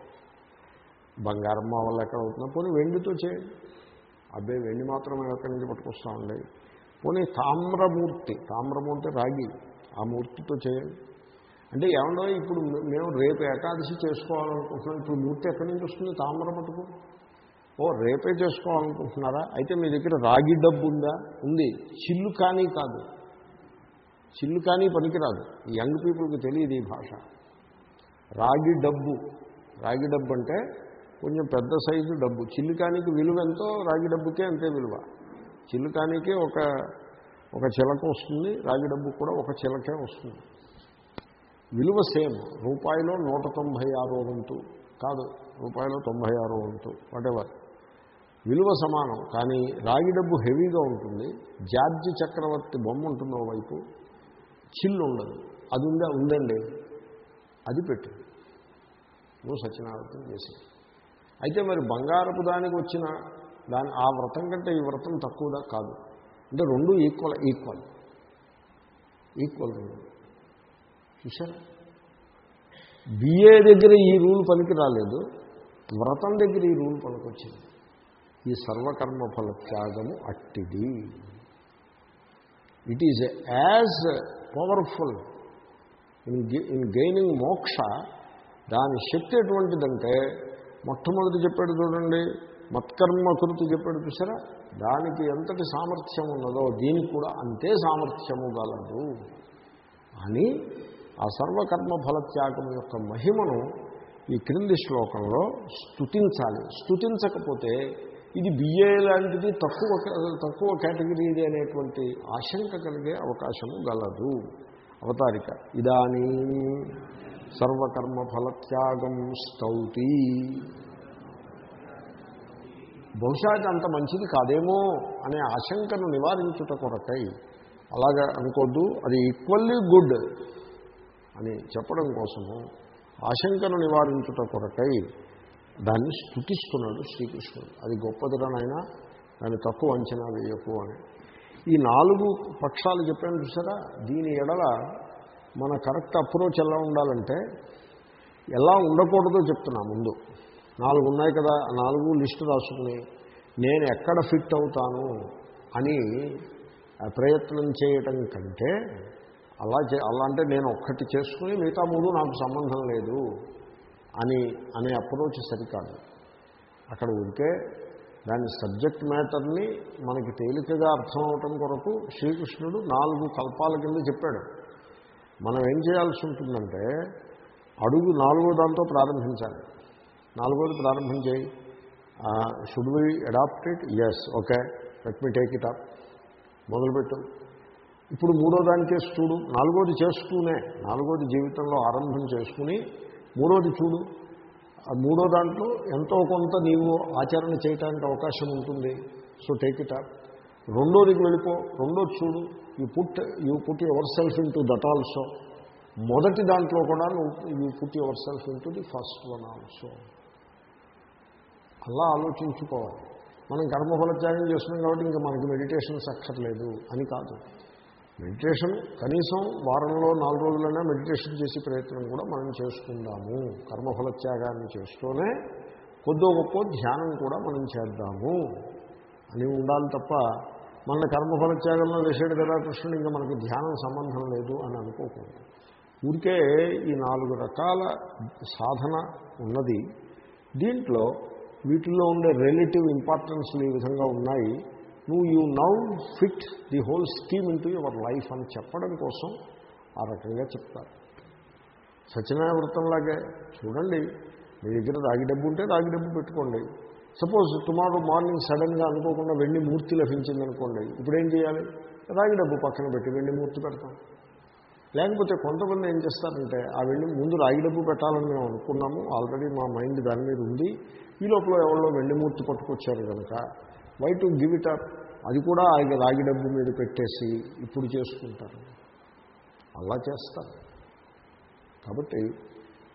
బంగారం మా వల్ల ఎక్కడ అవుతుందో? పోనీ వెండితో చేయండి. అబ్బాయి వెండి మాత్రం ఎక్కడి నుంచి పట్టుకొస్తామండి. పోనీ తామ్రమూర్తి తామ్రమూర్తి రాగి ఆ మూర్తితో చేయండి అంటే ఏమన్నా ఇప్పుడు మేము రేపు ఏకాదశి చేసుకోవాలనుకుంటున్నాం ఇప్పుడు మూర్తి ఎక్కడి నుంచి వస్తుంది? తామ్ర మటుకు ఓ రేపే చేసుకోవాలనుకుంటున్నారా? అయితే మీ దగ్గర రాగి డబ్బు ఉందా? ఉంది. చిల్లు కానీ కాదు. చిల్లు కానీ పనికిరాదు. ఈ యంగ్ పీపుల్కి తెలియదు ఈ భాష. రాగి డబ్బు. రాగి డబ్బు అంటే కొంచెం పెద్ద సైజు డబ్బు. చిల్లుకానికి విలువ ఎంతో రాగి డబ్బుకే అంతే విలువ. చిల్లుకానికి ఒక ఒక చిలక వస్తుంది రాగి డబ్బు కూడా ఒక చిలకే వస్తుంది. విలువ సేమ్ రూపాయిలో నూట తొంభై ఆరో వంతు కాదు రూపాయిలో తొంభై ఆరో వంతు వాటెవర్ విలువ సమానం కానీ రాగి డబ్బు హెవీగా ఉంటుంది జార్జి చక్రవర్తి బొమ్మ ఉంటుంది వైపు చిల్లు ఉండదు. అది ఉందా ఉందండి? అది పెట్టు. నువ్వు సత్యనారాయణ చేసి అయితే మరి బంగారపు దానికి వచ్చిన దాని ఆ వ్రతం కంటే ఈ వ్రతం తక్కువదా? కాదు. అంటే రెండు ఈక్వల్ ఈక్వల్ ఈక్వల్ రెండు. చూసారా బిఏ దగ్గర ఈ రూల్ పనికి రాలేదు. వ్రతం దగ్గర ఈ రూల్ పనికొచ్చింది ఈ సర్వకర్మ ఫల త్యాగము అట్టిది. It is as powerful in in gaining moksha దాని శక్తి ఎటువంటిదంటే మొట్టమొదటి చెప్పాడు చూడండి మత్కర్మ కృతి చెప్పాడు చూసారా? దానికి ఎంతటి సామర్థ్యం ఉన్నదో దీనికి కూడా అంతే సామర్థ్యము గలదు. అని ఆ సర్వకర్మ ఫలత్యాగం యొక్క మహిమను ఈ క్రింది శ్లోకంలో స్తుతించాలి. స్తుతించకపోతే ఇది బిఏ లాంటిది తక్కువ తక్కువ కేటగిరీది అనేటువంటి ఆశంక కలిగే అవకాశము గలదు. అవతారిక. ఇదానీ సర్వకర్మ ఫలత్యాగం స్తౌతి. బహుశా అంత మంచిది కాదేమో అనే ఆశంకను నివారించుట కొరకై అలాగా అనుకోద్దు అది ఈక్వల్లీ గుడ్ అని చెప్పడం కోసము ఆశంకను నివారించుట కొరకై దాన్ని స్థుతిస్తున్నాడు శ్రీకృష్ణుడు. అది గొప్పదనైనా దాన్ని తక్కువ అంచనా వేయకు అని. ఈ నాలుగు పక్షాలు చెప్పాను చూసారా? దీని ఎడల మన కరెక్ట్ అప్రోచ్ ఎలా ఉండాలంటే ఎలా ఉండకూడదో చెప్తున్నా ముందు. నాలుగు ఉన్నాయి కదా నాలుగు లిస్టు రాసుకుని నేను ఎక్కడ ఫిట్ అవుతాను అని ప్రయత్నం చేయటం కంటే అలా చే అలా అంటే నేను ఒక్కటి చేసుకుని మిగతా మూడు నాకు సంబంధం లేదు అని అనే అప్రోచ్ సరికాదు. అక్కడ ఉంటే దాని సబ్జెక్ట్ మ్యాటర్ని మనకి తేలికగా అర్థం అవటం కొరకు శ్రీకృష్ణుడు నాలుగు కల్పాల కింద చెప్పాడు. మనం ఏం చేయాల్సి ఉంటుందంటే అడుగు నాలుగో దాంతో ప్రారంభించాలి. నాలుగోది ప్రారంభం చేయి. Should we adopt it yes okay let me take it up మొదలుపెట్టు. ఇప్పుడు మూడో దాన్ని చేసి చూడు. నాలుగోది చేస్తూనే నాలుగోది జీవితంలో ఆరంభం చేసుకుని మూడోది చూడు. ఆ మూడో దాంట్లో ఎంతో కొంత నీవు ఆచరణ చేయడానికి అవకాశం ఉంటుంది. సో టేక్ ఇట్ అప్ రెండోదికి వెళ్ళిపో. రెండోది చూడు. You put you put yourself into that also మొదటి దాంట్లో కూడా నువ్వు you put yourself into the first one also అలా ఆలోచించుకోవాలి. మనం కర్మఫల త్యాగం చేస్తున్నాం కాబట్టి ఇంకా మనకి మెడిటేషన్స్ అక్కర్లేదు అని కాదు. మెడిటేషన్ కనీసం వారంలో నాలుగు రోజులైనా మెడిటేషన్ చేసే ప్రయత్నం కూడా మనం చేసుకుందాము. కర్మఫల త్యాగాన్ని చేస్తూనే కొద్దో గొప్ప ధ్యానం కూడా మనం చేద్దాము. అని ఉండాలి తప్ప మన కర్మఫల త్యాగంలో వేసాడు కదా కృష్ణుడు ఇంకా మనకి ధ్యానం సంబంధం లేదు అని అనుకోకూడదు. ఊరికే ఈ నాలుగు రకాల సాధన ఉన్నది. దీంట్లో వీటిల్లో ఉండే రిలేటివ్ ఇంపార్టెన్స్లు ఈ విధంగా ఉన్నాయి. నువ్వు you now fit the whole scheme into your life అని చెప్పడం కోసం ఆ రకంగా చెప్తారు. సత్యనారాయణ వృత్తంలాగే చూడండి మీ దగ్గర రాగి డబ్బు ఉంటే రాగి డబ్బు పెట్టుకోండి. సపోజ్ టుమారో మార్నింగ్ సడన్గా అనుకోకుండా వెండి మూర్తి లభించిందనుకోండి ఇప్పుడు ఏం చేయాలి? రాగి డబ్బు పక్కన పెట్టి వెండి మూర్తి పెడతాం. లేకపోతే కొంతమంది ఏం చేస్తారంటే ఆ వెళ్ళి ముందు రాగి డబ్బు పెట్టాలని మేము అనుకున్నాము. ఆల్రెడీ మా మైండ్ దాని మీద ఉంది. ఈ లోపల ఎవరో వెండి మూర్తి పట్టుకొచ్చారు కనుక why to give it up? అది కూడా ఆయన రాగి డబ్బు మీద పెట్టేసి ఇప్పుడు చేసుకుంటారు. అలా చేస్తారు. కాబట్టి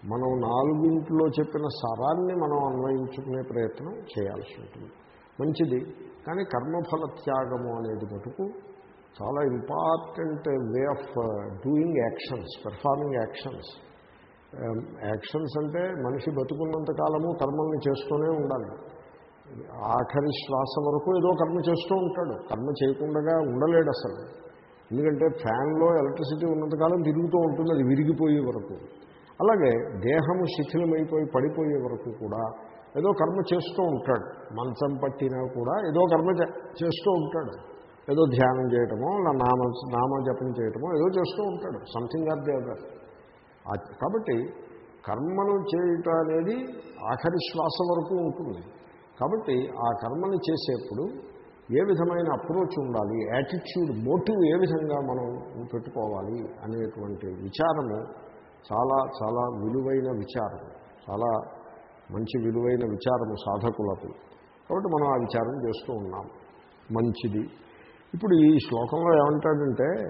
మనం నాలుగింట్లో చెప్పిన సారాన్ని మనం అన్వయించుకునే ప్రయత్నం చేయాల్సి ఉంటుంది. మంచిది. కానీ కర్మఫల త్యాగము అనేది మటుకు చాలా important way of doing actions performing actions actions అంటే మనిషి బతుకున్నంత కాలము కర్మల్ని చేస్తూనే ఉండాలి. ఆఖరి శ్వాస వరకు ఏదో కర్మ చేస్తూ ఉంటాడు. కర్మ చేయకుండా ఉండలేడు అసలు. ఎందుకంటే ఫ్యాన్లో ఎలక్ట్రిసిటీ ఉన్నంతకాలం తిరుగుతూ ఉంటుంది అది విరిగిపోయే వరకు. అలాగే దేహము శిథిలమైపోయి పడిపోయే వరకు కూడా ఏదో కర్మ చేస్తూ ఉంటాడు. మంచం పట్టినా కూడా ఏదో కర్మ చేస్తూ ఉంటాడు. ఏదో ధ్యానం చేయటమో నామ నామ జపం చేయటమో ఏదో చేస్తూ ఉంటాడు. సంథింగ్ ఆర్ ది అదర్ కాబట్టి కర్మను చేయటం అనేది ఆఖరి శ్వాస వరకు ఉంటుంది. కాబట్టి ఆ కర్మని చేసేప్పుడు ఏ విధమైన అప్రోచ్ ఉండాలి యాటిట్యూడ్ మోటివ్ ఏ విధంగా మనం పెట్టుకోవాలి అనేటువంటి విచారము చాలా చాలా విలువైన విచారం చాలా మంచి విలువైన విచారము సాధకులకు. కాబట్టి మనం ఆ విచారం చేస్తూ ఉన్నాం. మంచిది. ఇప్పుడు ఈ శ్లోకంలో ఏమంటాడంటే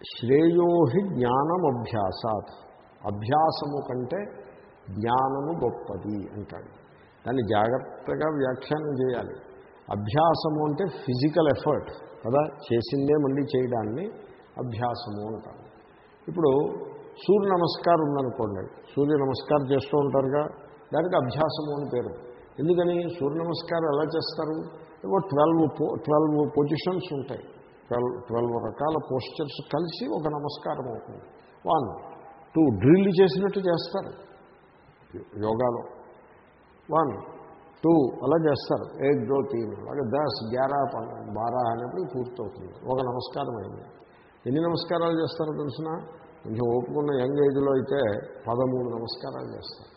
శ్రేయోహి జ్ఞానం అభ్యాసాత్. అభ్యాసము కంటే జ్ఞానము గొప్పది అంటాడు. దాన్ని జాగ్రత్తగా వ్యాఖ్యానం చేయాలి. అభ్యాసము అంటే ఫిజికల్ ఎఫర్ట్ కదా చేసిందే మళ్ళీ చేయడాన్ని అభ్యాసము అంటారు. ఇప్పుడు సూర్య నమస్కారం ఉందనుకోండి సూర్య నమస్కారం చేస్తూ ఉంటారుగా దానికి అభ్యాసము అని పేరు. ఎందుకని? సూర్య నమస్కారం ఎలా చేస్తారు? ఏవో ట్వెల్వ్ ట్వెల్వ్ పొజిషన్స్ ఉంటాయి. ట్వెల్వ్ ట్వెల్వ్ రకాల పోస్చర్స్ కలిసి ఒక నమస్కారం అవుతుంది. వన్ టూ డ్రిల్ చేసినట్టు చేస్తారు. యోగాలో. వన్ టూ అలా చేస్తారు. ఎయిట్ డో తీన్ అలాగే దస్ గ్యారా బారా అనేప్పుడు పూర్తవుతుంది. ఒక నమస్కారం అయింది. ఎన్ని నమస్కారాలు చేస్తారో తెలిసిన? కొంచెం ఓపుకున్న యంగ్ ఏజ్లో అయితే పదమూడు నమస్కారాలు చేస్తారు.